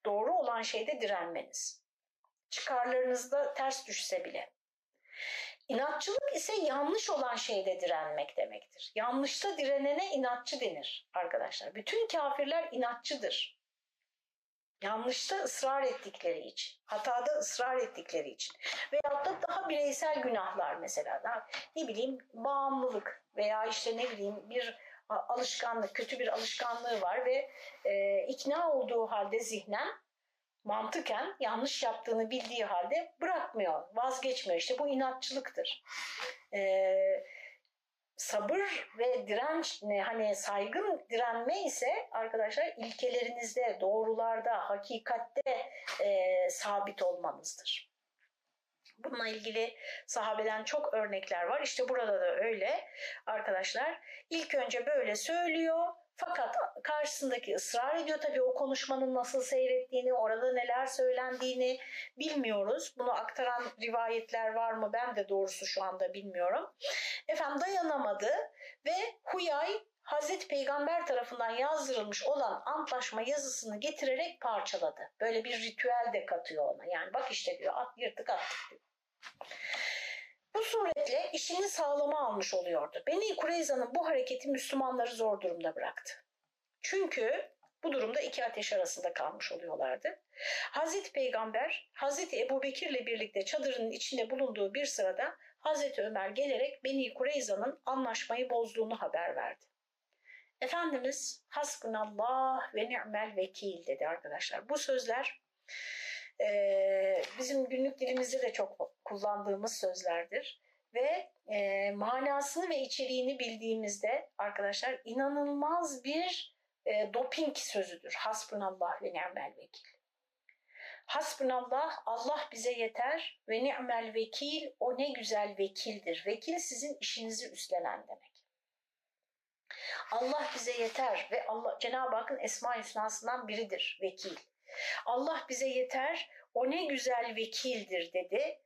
doğru olan şeyde direnmeniz. Çıkarlarınızda ters düşse bile. İnatçılık ise yanlış olan şeyde direnmek demektir. Yanlışta direnene inatçı denir arkadaşlar. Bütün kafirler inatçıdır. Yanlışta ısrar ettikleri için, hatada ısrar ettikleri için veyahut da daha bireysel günahlar mesela daha, ne bileyim bağımlılık veya işte ne bileyim bir alışkanlık, kötü bir alışkanlığı var ve e, ikna olduğu halde zihnen mantıken yanlış yaptığını bildiği halde bırakmıyor, vazgeçmiyor. İşte bu inatçılıktır. Ee, sabır ve direnç hani saygın direnme ise arkadaşlar ilkelerinizde, doğrularda, hakikatte e, sabit olmanızdır. Bununla ilgili sahabeden çok örnekler var. İşte burada da öyle arkadaşlar. İlk önce böyle söylüyor. Fakat karşısındaki ısrar ediyor. Tabii o konuşmanın nasıl seyrettiğini, orada neler söylendiğini bilmiyoruz. Bunu aktaran rivayetler var mı? Ben de doğrusu şu anda bilmiyorum. Efendim dayanamadı ve Huyay Hazreti Peygamber tarafından yazdırılmış olan antlaşma yazısını getirerek parçaladı. Böyle bir ritüel de katıyor ona. Yani bak işte diyor at yırtık attık diyor. Bu suretle işini sağlama almış oluyordu. Beni Kureyza'nın bu hareketi Müslümanları zor durumda bıraktı. Çünkü bu durumda iki ateş arasında kalmış oluyorlardı. Hazreti Peygamber, Hazreti Ebu Bekir'le birlikte çadırının içinde bulunduğu bir sırada Hazreti Ömer gelerek Beni Kureyza'nın anlaşmayı bozduğunu haber verdi. Efendimiz hasbunallah ve ni'mel vekil dedi arkadaşlar. Bu sözler e, bizim günlük dilimizde de çok kullandığımız sözlerdir. Ve e, manasını ve içeriğini bildiğimizde arkadaşlar inanılmaz bir e, doping sözüdür. Hasbunallah ve ni'mel vekil. Hasbunallah, Allah bize yeter ve ni'mel vekil, o ne güzel vekildir. Vekil sizin işinizi üstlenen demek. Allah bize yeter ve Allah Cenab-ı Hakk'ın esma hüsnasından biridir vekil. Allah bize yeter, o ne güzel vekildir dedi.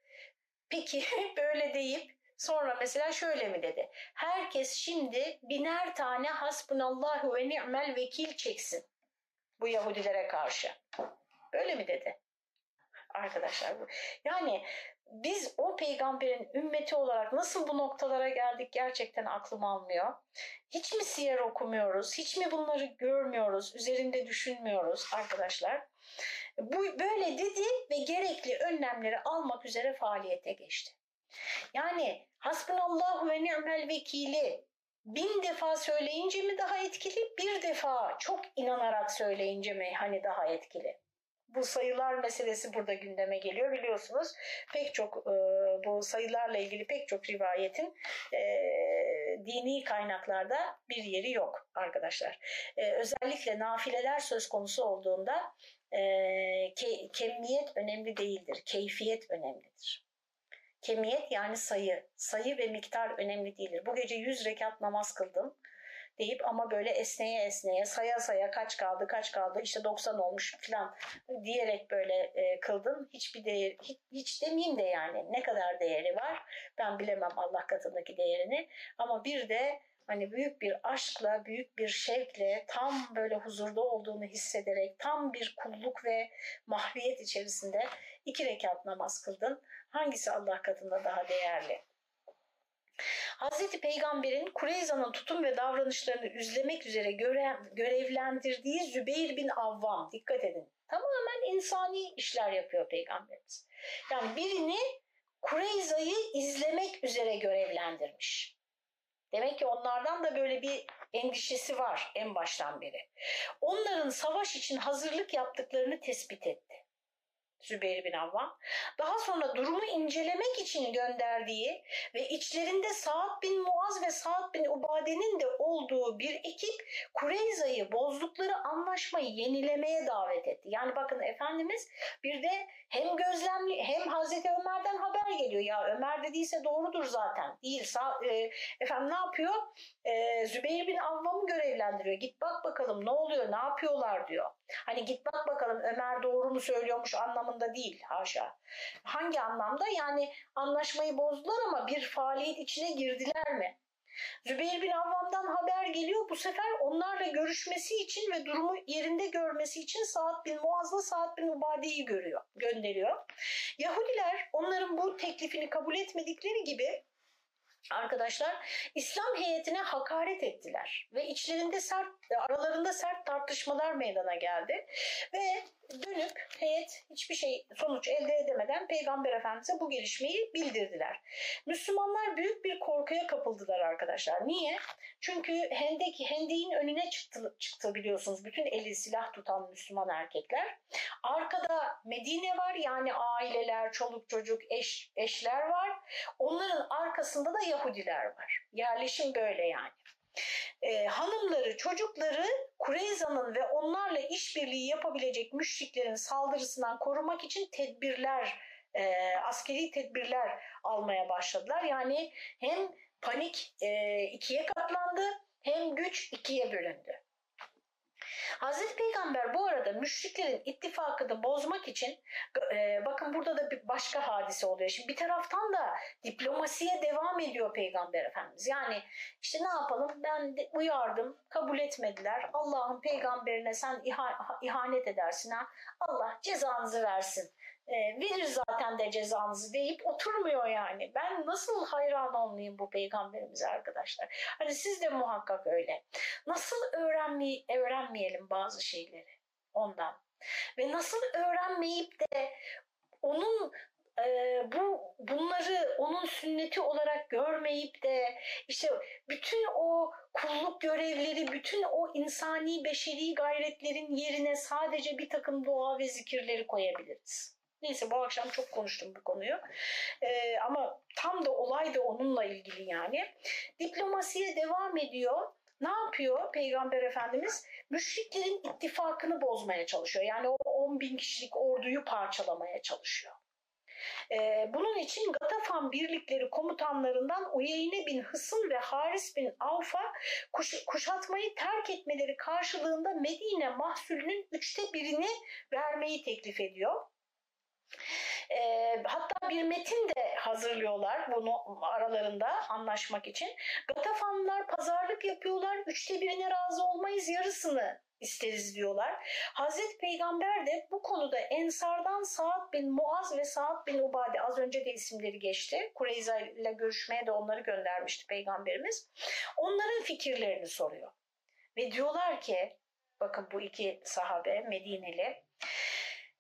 Peki böyle deyip sonra mesela şöyle mi dedi? Herkes şimdi biner tane hasbunallahu ve ni'mel vekil çeksin. bu Yahudilere karşı. Böyle mi dedi? Arkadaşlar bu. Yani biz o peygamberin ümmeti olarak nasıl bu noktalara geldik gerçekten aklım almıyor. Hiç mi siyer okumuyoruz? Hiç mi bunları görmüyoruz? Üzerinde düşünmüyoruz arkadaşlar? Bu böyle dedi ve gerekli önlemleri almak üzere faaliyete geçti. Yani hasbunallahu ve ni'mel vekili bin defa söyleyince mi daha etkili, bir defa çok inanarak söyleyince mi hani daha etkili? Bu sayılar meselesi burada gündeme geliyor biliyorsunuz. Pek çok e, bu sayılarla ilgili pek çok rivayetin e, dini kaynaklarda bir yeri yok arkadaşlar. E, özellikle nafileler söz konusu olduğunda e, ke, kemiyet önemli değildir, keyfiyet önemlidir. Kemiyet yani sayı, sayı ve miktar önemli değildir. Bu gece 100 rekat namaz kıldım deyip ama böyle esneye esneye saya saya kaç kaldı kaç kaldı işte 90 olmuş falan diyerek böyle e, kıldın. Hiçbir değer hiç, hiç demeyeyim de yani ne kadar değeri var ben bilemem Allah katındaki değerini ama bir de hani büyük bir aşkla, büyük bir şevkle, tam böyle huzurda olduğunu hissederek, tam bir kulluk ve mahviyet içerisinde iki rekat namaz kıldın. Hangisi Allah katında daha değerli? Hazreti Peygamber'in Kureyza'nın tutum ve davranışlarını üzlemek üzere görev, görevlendirdiği Zübeyir bin Avvam, dikkat edin, tamamen insani işler yapıyor Peygamberimiz. Yani birini Kureyza'yı izlemek üzere görevlendirmiş. Demek ki onlardan da böyle bir endişesi var en baştan beri. Onların savaş için hazırlık yaptıklarını tespit etti. Zübeyir bin Avvam. Daha sonra durumu incelemek için gönderdiği ve içlerinde Saad bin Muaz ve Saad bin Ubade'nin de olduğu bir ekip Kureyza'yı bozdukları anlaşmayı yenilemeye davet etti. Yani bakın Efendimiz bir de hem gözlemli hem Hazreti Ömer'den haber geliyor. Ya Ömer dediyse doğrudur zaten. Değil. Sa e, efendim ne yapıyor? E, Zübeyir bin Avvam'ı görevlendiriyor. Git bak bakalım ne oluyor, ne yapıyorlar diyor. Hani git bak bakalım Ömer doğru mu söylüyormuş anlamında değil haşa. Hangi anlamda? Yani anlaşmayı bozdular ama bir faaliyet içine girdiler mi? Zübeyir bin Avvam'dan haber geliyor. Bu sefer onlarla görüşmesi için ve durumu yerinde görmesi için Saad bin Muaz'la Saad bin Ubade'yi görüyor, gönderiyor. Yahudiler onların bu teklifini kabul etmedikleri gibi arkadaşlar İslam heyetine hakaret ettiler ve içlerinde sert aralarında sert tartışmalar meydana geldi ve dönüp heyet hiçbir şey sonuç elde edemeden Peygamber Efendimiz'e bu gelişmeyi bildirdiler. Müslümanlar büyük bir korkuya kapıldılar arkadaşlar. Niye? Çünkü Hendek Hendek'in önüne çıktı, çıktı biliyorsunuz bütün eli silah tutan Müslüman erkekler. Arkada Medine var yani aileler, çoluk çocuk, eş, eşler var. Onların arkasında da Yahudiler var. Yerleşim böyle yani e, hanımları, çocukları Kureyza'nın ve onlarla işbirliği yapabilecek müşriklerin saldırısından korumak için tedbirler, e, askeri tedbirler almaya başladılar. Yani hem panik e, ikiye katlandı hem güç ikiye bölündü. Hazreti Peygamber bu arada müşriklerin ittifakını bozmak için e, bakın burada da bir başka hadise oluyor. Şimdi bir taraftan da diplomasiye devam ediyor Peygamber Efendimiz. Yani işte ne yapalım ben de uyardım kabul etmediler. Allah'ın peygamberine sen iha, ihanet edersin ha. Allah cezanızı versin e, verir zaten de cezanızı deyip oturmuyor yani. Ben nasıl hayran olmayayım bu peygamberimize arkadaşlar. Hani siz de muhakkak öyle. Nasıl öğrenmey öğrenmeyelim bazı şeyleri ondan. Ve nasıl öğrenmeyip de onun e, bu bunları onun sünneti olarak görmeyip de işte bütün o kulluk görevleri, bütün o insani beşeri gayretlerin yerine sadece bir takım dua ve zikirleri koyabiliriz. Neyse bu akşam çok konuştum bu konuyu. Ee, ama tam da olay da onunla ilgili yani. Diplomasiye devam ediyor. Ne yapıyor Peygamber Efendimiz? Müşriklerin ittifakını bozmaya çalışıyor. Yani o 10 bin kişilik orduyu parçalamaya çalışıyor. Ee, bunun için Gatafan birlikleri komutanlarından Uyeyne bin Hısın ve Haris bin Avf'a kuş, kuşatmayı terk etmeleri karşılığında Medine mahsulünün üçte birini vermeyi teklif ediyor. E, hatta bir metin de hazırlıyorlar bunu aralarında anlaşmak için. Gatafanlılar pazarlık yapıyorlar. Üçte birine razı olmayız yarısını isteriz diyorlar. Hazreti Peygamber de bu konuda Ensar'dan Sa'd bin Muaz ve Sa'd bin Ubade az önce de isimleri geçti. Kureyza ile görüşmeye de onları göndermişti Peygamberimiz. Onların fikirlerini soruyor. Ve diyorlar ki bakın bu iki sahabe Medineli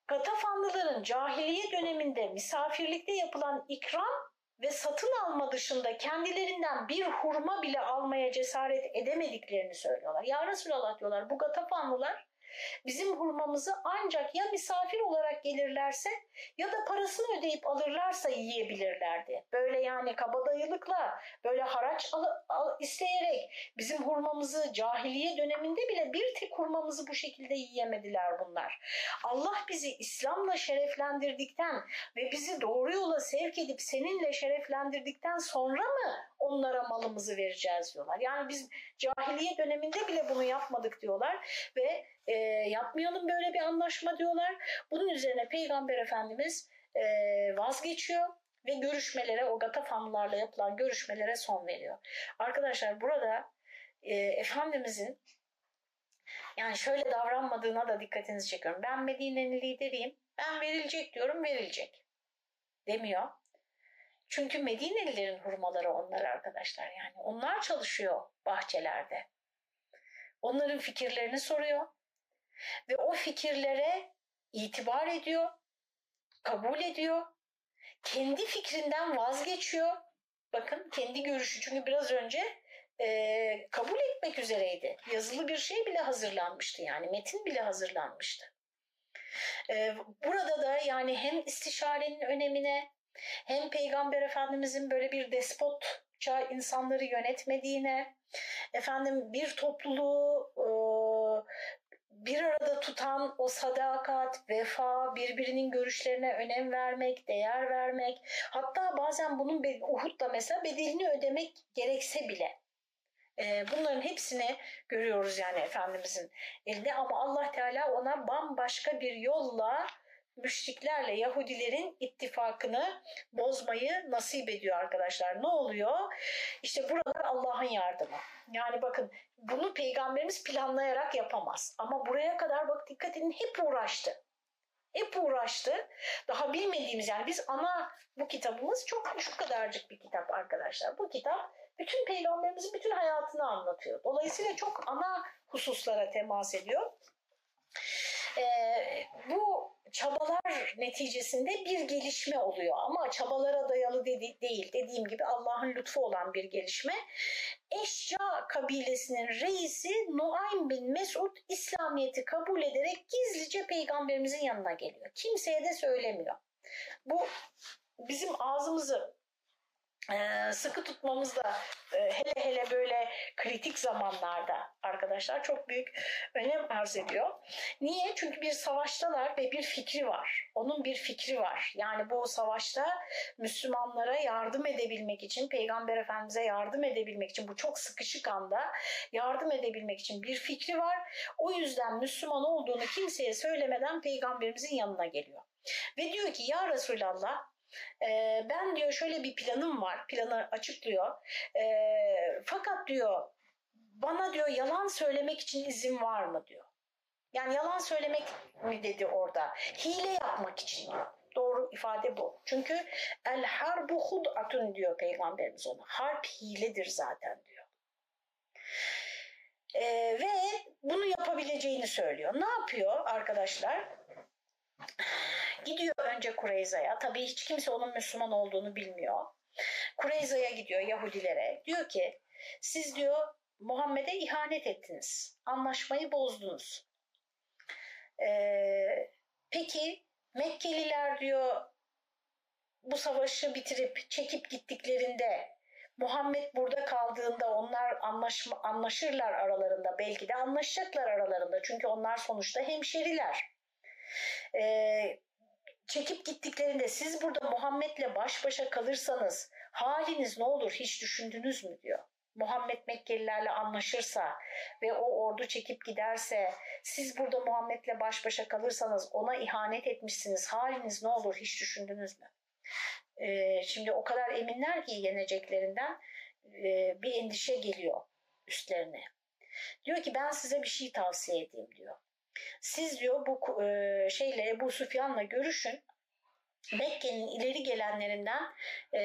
Gatafanlıların cahiliye döneminde misafirlikte yapılan ikram ve satın alma dışında kendilerinden bir hurma bile almaya cesaret edemediklerini söylüyorlar. Ya Resulallah diyorlar bu Gatafanlılar Bizim hurmamızı ancak ya misafir olarak gelirlerse ya da parasını ödeyip alırlarsa yiyebilirlerdi. Böyle yani kabadayılıkla, böyle haraç al, al, isteyerek bizim hurmamızı cahiliye döneminde bile bir tek hurmamızı bu şekilde yiyemediler bunlar. Allah bizi İslam'la şereflendirdikten ve bizi doğru yola sevk edip seninle şereflendirdikten sonra mı onlara malımızı vereceğiz diyorlar. Yani biz cahiliye döneminde bile bunu yapmadık diyorlar ve e, yapmayalım böyle bir anlaşma diyorlar. Bunun üzerine Peygamber Efendimiz e, vazgeçiyor ve görüşmelere o Gatafanlılarla yapılan görüşmelere son veriyor. Arkadaşlar burada e, Efendimizin yani şöyle davranmadığına da dikkatinizi çekiyorum. Ben Medine'nin lideriyim. Ben verilecek diyorum verilecek. Demiyor. Çünkü Medinelilerin hurmaları onlar arkadaşlar yani. Onlar çalışıyor bahçelerde. Onların fikirlerini soruyor ve o fikirlere itibar ediyor, kabul ediyor, kendi fikrinden vazgeçiyor. Bakın kendi görüşü çünkü biraz önce e, kabul etmek üzereydi. Yazılı bir şey bile hazırlanmıştı yani metin bile hazırlanmıştı. E, burada da yani hem istişarenin önemine hem Peygamber Efendimizin böyle bir despotça insanları yönetmediğine, efendim bir topluluğu e, bir arada tutan o sadakat, vefa, birbirinin görüşlerine önem vermek, değer vermek, hatta bazen bunun Uhud'da mesela bedelini ödemek gerekse bile e, bunların hepsini görüyoruz yani Efendimizin elinde. Ama Allah Teala ona bambaşka bir yolla müşriklerle Yahudilerin ittifakını bozmayı nasip ediyor arkadaşlar. Ne oluyor? İşte burada Allah'ın yardımı. Yani bakın bunu peygamberimiz planlayarak yapamaz. Ama buraya kadar bak dikkat edin hep uğraştı. Hep uğraştı. Daha bilmediğimiz yani biz ana bu kitabımız çok şu kadarcık bir kitap arkadaşlar. Bu kitap bütün peygamberimizin bütün hayatını anlatıyor. Dolayısıyla çok ana hususlara temas ediyor. Ee, bu çabalar neticesinde bir gelişme oluyor ama çabalara dayalı dedi, değil. Dediğim gibi Allah'ın lütfu olan bir gelişme. Eşya kabilesinin reisi Nuaym bin Mesud İslamiyet'i kabul ederek gizlice peygamberimizin yanına geliyor. Kimseye de söylemiyor. Bu bizim ağzımızı ee, sıkı tutmamız da e, hele hele böyle kritik zamanlarda arkadaşlar çok büyük önem arz ediyor. Niye? Çünkü bir savaştalar ve bir fikri var. Onun bir fikri var. Yani bu savaşta Müslümanlara yardım edebilmek için, Peygamber Efendimiz'e yardım edebilmek için bu çok sıkışık anda yardım edebilmek için bir fikri var. O yüzden Müslüman olduğunu kimseye söylemeden Peygamberimizin yanına geliyor. Ve diyor ki ya Resulallah e, ben diyor şöyle bir planım var. Planı açıklıyor. E, fakat diyor bana diyor yalan söylemek için izin var mı diyor. Yani yalan söylemek mi dedi orada? Hile yapmak için diyor. Doğru ifade bu. Çünkü el harbu hud'atun diyor peygamberimiz ona. Harp hiledir zaten diyor. Ee, ve bunu yapabileceğini söylüyor. Ne yapıyor arkadaşlar? Gidiyor önce Kureyza'ya. Tabii hiç kimse onun Müslüman olduğunu bilmiyor. Kureyza'ya gidiyor Yahudilere. Diyor ki siz diyor Muhammed'e ihanet ettiniz. Anlaşmayı bozdunuz. Ee, peki Mekkeliler diyor bu savaşı bitirip çekip gittiklerinde Muhammed burada kaldığında onlar anlaşma, anlaşırlar aralarında belki de anlaşacaklar aralarında çünkü onlar sonuçta hemşeriler. Ee, çekip gittiklerinde siz burada Muhammed'le baş başa kalırsanız haliniz ne olur hiç düşündünüz mü diyor. Muhammed Mekkelilerle anlaşırsa ve o ordu çekip giderse siz burada Muhammed'le baş başa kalırsanız ona ihanet etmişsiniz haliniz ne olur hiç düşündünüz mü? Ee, şimdi o kadar eminler ki yeneceklerinden e, bir endişe geliyor üstlerine. Diyor ki ben size bir şey tavsiye edeyim diyor. Siz diyor bu e, şeyle Ebu Süfyan'la görüşün. Mekke'nin ileri gelenlerinden e,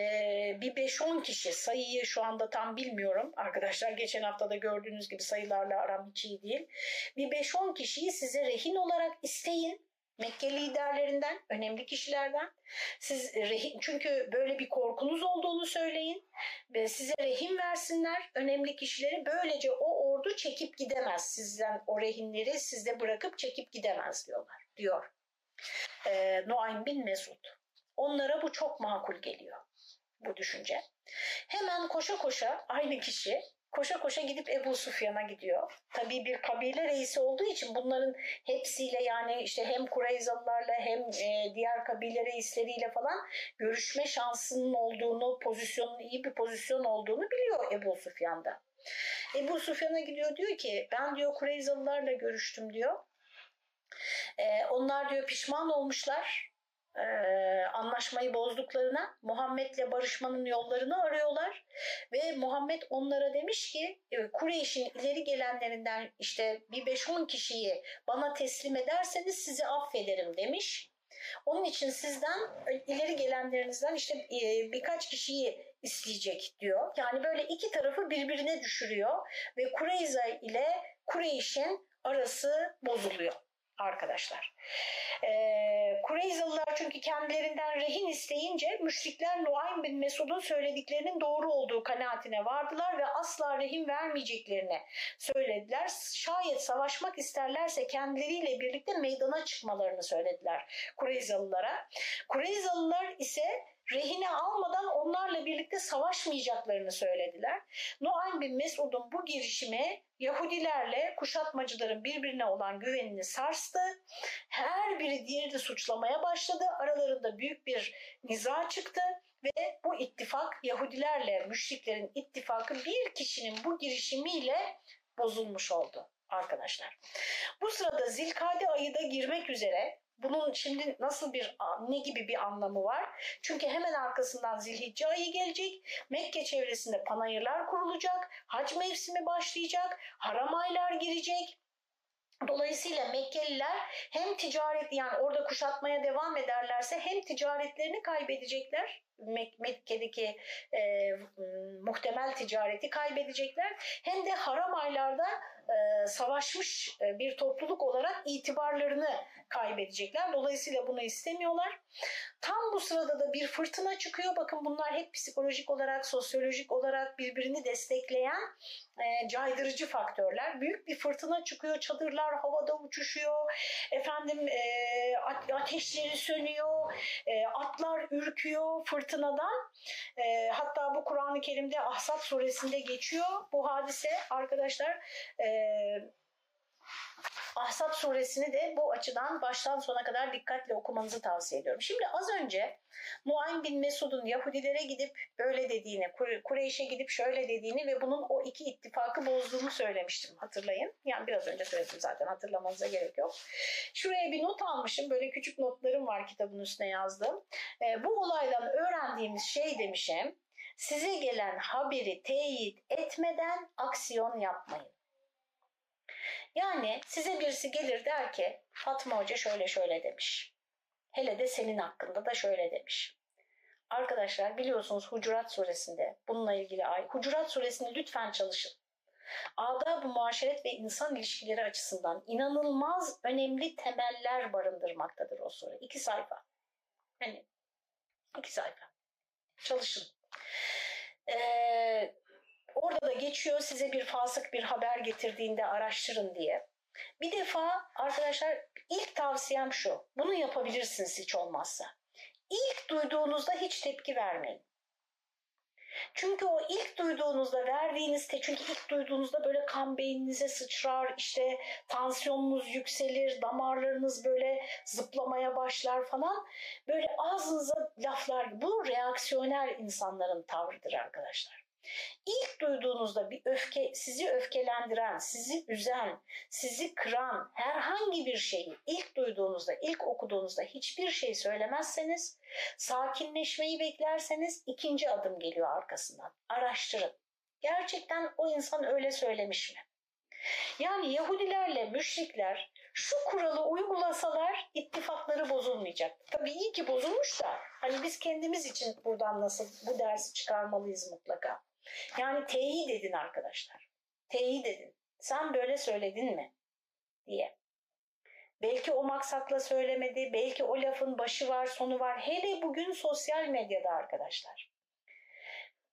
bir 5-10 kişi sayıyı şu anda tam bilmiyorum arkadaşlar geçen hafta da gördüğünüz gibi sayılarla aram hiç iyi değil bir 5-10 kişiyi size rehin olarak isteyin Mekke liderlerinden, önemli kişilerden. Siz rehin, çünkü böyle bir korkunuz olduğunu söyleyin. Size rehin versinler önemli kişileri. Böylece o ordu çekip gidemez. Sizden o rehinleri sizde bırakıp çekip gidemez diyorlar. Diyor. Ee, Nuaym bin Mesud. Onlara bu çok makul geliyor. Bu düşünce. Hemen koşa koşa aynı kişi koşa koşa gidip Ebu Sufyan'a gidiyor. Tabii bir kabile reisi olduğu için bunların hepsiyle yani işte hem Kureyzalılarla hem e, diğer kabile reisleriyle falan görüşme şansının olduğunu, pozisyonun iyi bir pozisyon olduğunu biliyor Ebu Sufyan'da. Ebu Sufyan'a gidiyor diyor ki ben diyor Kureyzalılarla görüştüm diyor. E, onlar diyor pişman olmuşlar e, anlaşmayı bozduklarına Muhammed'le barışmanın yollarını arıyorlar ve Muhammed onlara demiş ki e, Kureyş'in ileri gelenlerinden işte bir 5-10 kişiyi bana teslim ederseniz sizi affederim demiş. Onun için sizden ileri gelenlerinizden işte e, birkaç kişiyi isteyecek diyor. Yani böyle iki tarafı birbirine düşürüyor ve Kureyza ile Kureyş'in arası bozuluyor arkadaşlar. Ee, Kureyzalılar çünkü kendilerinden rehin isteyince müşrikler Nuaym bin Mesud'un söylediklerinin doğru olduğu kanaatine vardılar ve asla rehin vermeyeceklerini söylediler. Şayet savaşmak isterlerse kendileriyle birlikte meydana çıkmalarını söylediler Kureyzalılara. Kureyzalılar ise rehine almadan onlarla birlikte savaşmayacaklarını söylediler. Nuaym bin Mesud'un bu girişimi Yahudilerle kuşatmacıların birbirine olan güvenini sarstı. Her biri diğerini suçlamaya başladı. Aralarında büyük bir niza çıktı ve bu ittifak Yahudilerle müşriklerin ittifakı bir kişinin bu girişimiyle bozulmuş oldu arkadaşlar. Bu sırada Zilkade ayı da girmek üzere bunun şimdi nasıl bir ne gibi bir anlamı var? Çünkü hemen arkasından Zilhicce ayı gelecek. Mekke çevresinde panayırlar kurulacak. Hac mevsimi başlayacak. Haram aylar girecek. Dolayısıyla Mekkeliler hem ticaret yani orada kuşatmaya devam ederlerse hem ticaretlerini kaybedecekler Mek Mekke'deki e, muhtemel ticareti kaybedecekler hem de haram aylarda e, savaşmış e, bir topluluk olarak itibarlarını kaybedecekler. Dolayısıyla bunu istemiyorlar. Tam bu sırada da bir fırtına çıkıyor. Bakın bunlar hep psikolojik olarak, sosyolojik olarak birbirini destekleyen e, caydırıcı faktörler. Büyük bir fırtına çıkıyor, çadırlar havada uçuşuyor, efendim e, ateşleri sönüyor, e, atlar ürküyor fırtınadan. E, hatta bu Kur'an-ı Kerim'de Ahzab suresinde geçiyor bu hadise arkadaşlar. E, Ahzab suresini de bu açıdan baştan sona kadar dikkatle okumanızı tavsiye ediyorum. Şimdi az önce Nuaym bin Mesud'un Yahudilere gidip böyle dediğini, Kureyş'e gidip şöyle dediğini ve bunun o iki ittifakı bozduğunu söylemiştim hatırlayın. Yani biraz önce söyledim zaten hatırlamanıza gerek yok. Şuraya bir not almışım. Böyle küçük notlarım var kitabın üstüne yazdım. E, bu olaydan öğrendiğimiz şey demişim. Size gelen haberi teyit etmeden aksiyon yapmayın. Yani size birisi gelir der ki Fatma Hoca şöyle şöyle demiş. Hele de senin hakkında da şöyle demiş. Arkadaşlar biliyorsunuz Hucurat suresinde bununla ilgili ay. Hucurat suresini lütfen çalışın. Adab-ı muaşeret ve insan ilişkileri açısından inanılmaz önemli temeller barındırmaktadır o sure. İki sayfa. Hani iki sayfa. Çalışın. Ee, Orada da geçiyor size bir fasık bir haber getirdiğinde araştırın diye. Bir defa arkadaşlar ilk tavsiyem şu. Bunu yapabilirsiniz hiç olmazsa. İlk duyduğunuzda hiç tepki vermeyin. Çünkü o ilk duyduğunuzda verdiğiniz te çünkü ilk duyduğunuzda böyle kan beyninize sıçrar, işte tansiyonunuz yükselir, damarlarınız böyle zıplamaya başlar falan. Böyle ağzınıza laflar bu reaksiyoner insanların tavrıdır arkadaşlar. İlk duyduğunuzda bir öfke, sizi öfkelendiren, sizi üzen, sizi kıran herhangi bir şeyi ilk duyduğunuzda, ilk okuduğunuzda hiçbir şey söylemezseniz, sakinleşmeyi beklerseniz ikinci adım geliyor arkasından. Araştırın. Gerçekten o insan öyle söylemiş mi? Yani Yahudilerle müşrikler şu kuralı uygulasalar ittifakları bozulmayacak. Tabii iyi ki bozulmuş da hani biz kendimiz için buradan nasıl bu dersi çıkarmalıyız mutlaka. Yani teyit edin arkadaşlar. Teyit edin. Sen böyle söyledin mi? diye. Belki o maksatla söylemedi, belki o lafın başı var, sonu var. Hele bugün sosyal medyada arkadaşlar.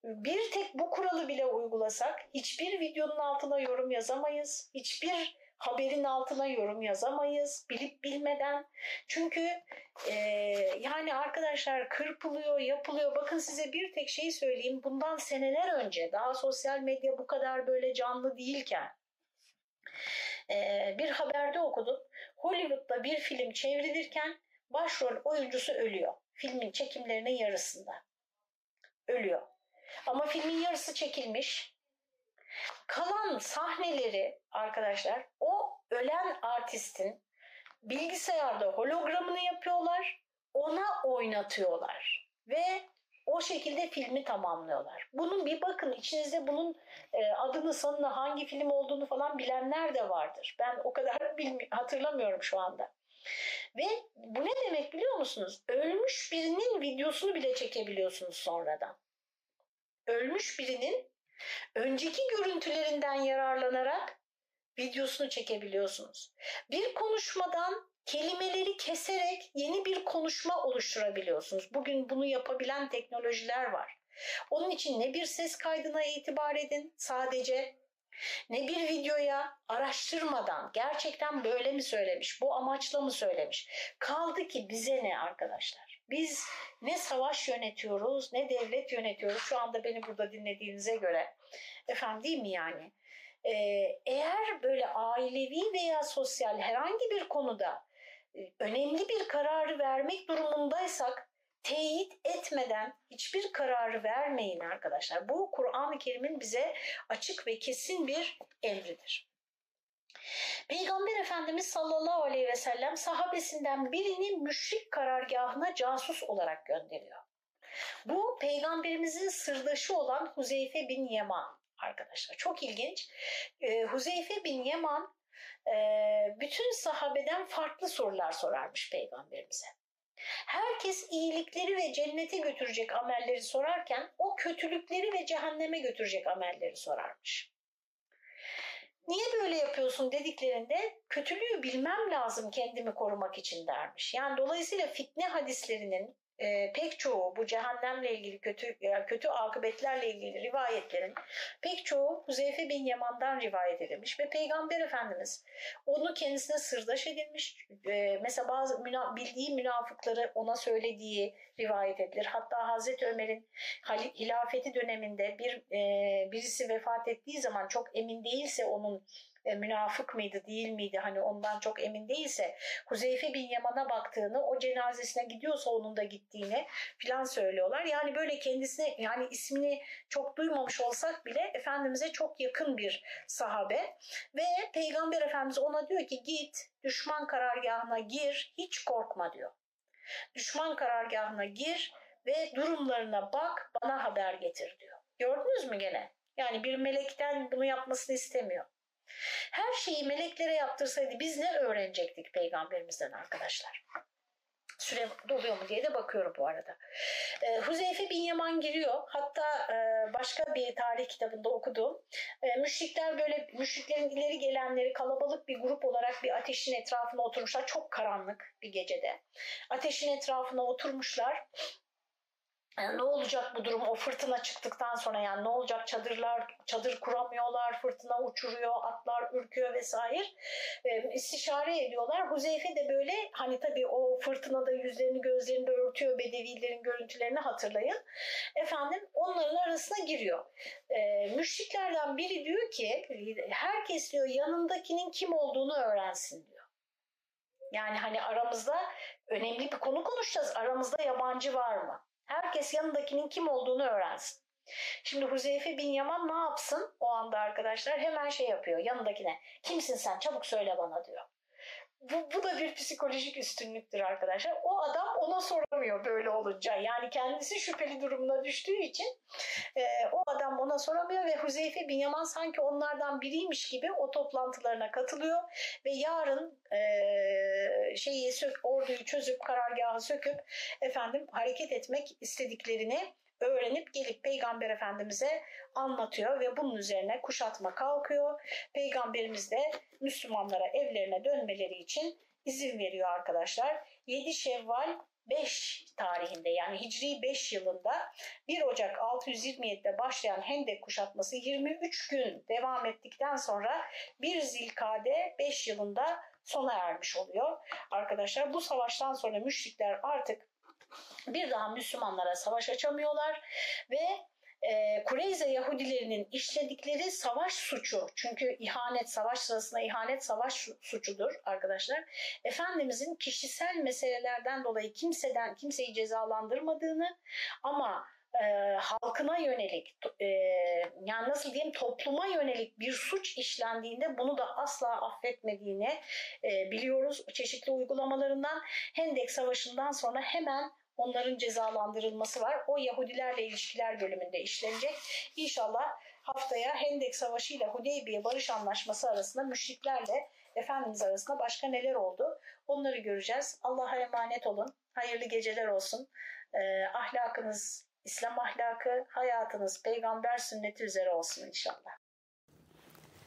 Bir tek bu kuralı bile uygulasak hiçbir videonun altına yorum yazamayız. Hiçbir haberin altına yorum yazamayız bilip bilmeden. Çünkü e, yani arkadaşlar kırpılıyor, yapılıyor. Bakın size bir tek şey söyleyeyim. Bundan seneler önce daha sosyal medya bu kadar böyle canlı değilken e, bir haberde okudum. Hollywood'da bir film çevrilirken başrol oyuncusu ölüyor. Filmin çekimlerinin yarısında. Ölüyor. Ama filmin yarısı çekilmiş. Kalan sahneleri arkadaşlar o ölen artistin bilgisayarda hologramını yapıyorlar. Ona oynatıyorlar. Ve o şekilde filmi tamamlıyorlar. Bunun bir bakın içinizde bunun e, adını sanını hangi film olduğunu falan bilenler de vardır. Ben o kadar hatırlamıyorum şu anda. Ve bu ne demek biliyor musunuz? Ölmüş birinin videosunu bile çekebiliyorsunuz sonradan. Ölmüş birinin önceki görüntülerinden yararlanarak videosunu çekebiliyorsunuz. Bir konuşmadan kelimeleri keserek yeni bir konuşma oluşturabiliyorsunuz. Bugün bunu yapabilen teknolojiler var. Onun için ne bir ses kaydına itibar edin sadece ne bir videoya araştırmadan gerçekten böyle mi söylemiş, bu amaçla mı söylemiş. Kaldı ki bize ne arkadaşlar? Biz ne savaş yönetiyoruz ne devlet yönetiyoruz. Şu anda beni burada dinlediğinize göre. Efendim değil mi yani? Ee, eğer böyle ailevi veya sosyal herhangi bir konuda önemli bir kararı vermek durumundaysak teyit etmeden hiçbir kararı vermeyin arkadaşlar. Bu Kur'an-ı Kerim'in bize açık ve kesin bir emridir. Peygamber Efendimiz sallallahu aleyhi ve sellem sahabesinden birini müşrik karargahına casus olarak gönderiyor. Bu peygamberimizin sırdaşı olan Huzeyfe bin Yaman arkadaşlar. Çok ilginç. Ee, Huzeyfe bin Yaman e, bütün sahabeden farklı sorular sorarmış peygamberimize. Herkes iyilikleri ve cennete götürecek amelleri sorarken o kötülükleri ve cehenneme götürecek amelleri sorarmış. Niye böyle yapıyorsun dediklerinde kötülüğü bilmem lazım kendimi korumak için dermiş. Yani dolayısıyla fitne hadislerinin e, pek çoğu bu cehennemle ilgili kötü yani kötü akıbetlerle ilgili rivayetlerin pek çoğu Huzeyfe bin Yaman'dan rivayet edilmiş ve Peygamber Efendimiz onu kendisine sırdaş edilmiş. E, mesela bazı müna, bildiği münafıkları ona söylediği rivayet edilir. Hatta Hazreti Ömer'in hilafeti döneminde bir e, birisi vefat ettiği zaman çok emin değilse onun e, münafık mıydı değil miydi hani ondan çok emin değilse Huzeyfe bin Yaman'a baktığını o cenazesine gidiyorsa onun da gittiğini filan söylüyorlar. Yani böyle kendisine yani ismini çok duymamış olsak bile Efendimiz'e çok yakın bir sahabe ve Peygamber Efendimiz ona diyor ki git düşman karargahına gir hiç korkma diyor. Düşman karargahına gir ve durumlarına bak bana haber getir diyor. Gördünüz mü gene? Yani bir melekten bunu yapmasını istemiyor. Her şeyi meleklere yaptırsaydı biz ne öğrenecektik peygamberimizden arkadaşlar? Süre doluyor mu diye de bakıyorum bu arada. E, Huzeyfe bin Yaman giriyor. Hatta e, başka bir tarih kitabında okudum. E, müşrikler böyle müşriklerin ileri gelenleri kalabalık bir grup olarak bir ateşin etrafına oturmuşlar. Çok karanlık bir gecede. Ateşin etrafına oturmuşlar yani ne olacak bu durum? O fırtına çıktıktan sonra yani ne olacak? Çadırlar çadır kuramıyorlar fırtına uçuruyor atlar ürküyor vesaire. E, istişare ediyorlar. Huzeyfe de böyle hani tabii o fırtınada yüzlerini gözlerini de örtüyor bedevilerin görüntülerini hatırlayın. Efendim onların arasına giriyor. E, müşriklerden biri diyor ki herkes diyor yanındakinin kim olduğunu öğrensin diyor. Yani hani aramızda önemli bir konu konuşacağız. Aramızda yabancı var mı Herkes yanındakinin kim olduğunu öğrensin. Şimdi Huzeyfe bin Yaman ne yapsın o anda arkadaşlar? Hemen şey yapıyor yanındakine. Kimsin sen? Çabuk söyle bana diyor. Bu, bu da bir psikolojik üstünlüktür arkadaşlar. O adam ona soramıyor böyle olunca. Yani kendisi şüpheli durumuna düştüğü için e, o adam ona soramıyor ve Huzeyfe bin Yaman sanki onlardan biriymiş gibi o toplantılarına katılıyor ve yarın e, şeyi sök, orduyu çözüp karargahı söküp efendim hareket etmek istediklerini öğrenip gelip Peygamber Efendimiz'e anlatıyor ve bunun üzerine kuşatma kalkıyor. Peygamberimiz de Müslümanlara evlerine dönmeleri için izin veriyor arkadaşlar. 7 Şevval 5 tarihinde yani Hicri 5 yılında 1 Ocak 627'de başlayan Hendek kuşatması 23 gün devam ettikten sonra 1 Zilkade 5 yılında sona ermiş oluyor. Arkadaşlar bu savaştan sonra müşrikler artık bir daha Müslümanlara savaş açamıyorlar ve e, Kureyze Yahudilerinin işledikleri savaş suçu çünkü ihanet savaş sırasında ihanet savaş suçudur arkadaşlar. Efendimizin kişisel meselelerden dolayı kimseden kimseyi cezalandırmadığını ama e, halkına yönelik e, yani nasıl diyeyim topluma yönelik bir suç işlendiğinde bunu da asla affetmediğini e, biliyoruz çeşitli uygulamalarından Hendek Savaşı'ndan sonra hemen onların cezalandırılması var. O Yahudilerle ilişkiler bölümünde işlenecek. İnşallah haftaya Hendek Savaşı ile Hudeybiye Barış Anlaşması arasında müşriklerle Efendimiz arasında başka neler oldu onları göreceğiz. Allah'a emanet olun. Hayırlı geceler olsun. E, ahlakınız İslam ahlakı, hayatınız peygamber sünneti üzere olsun inşallah.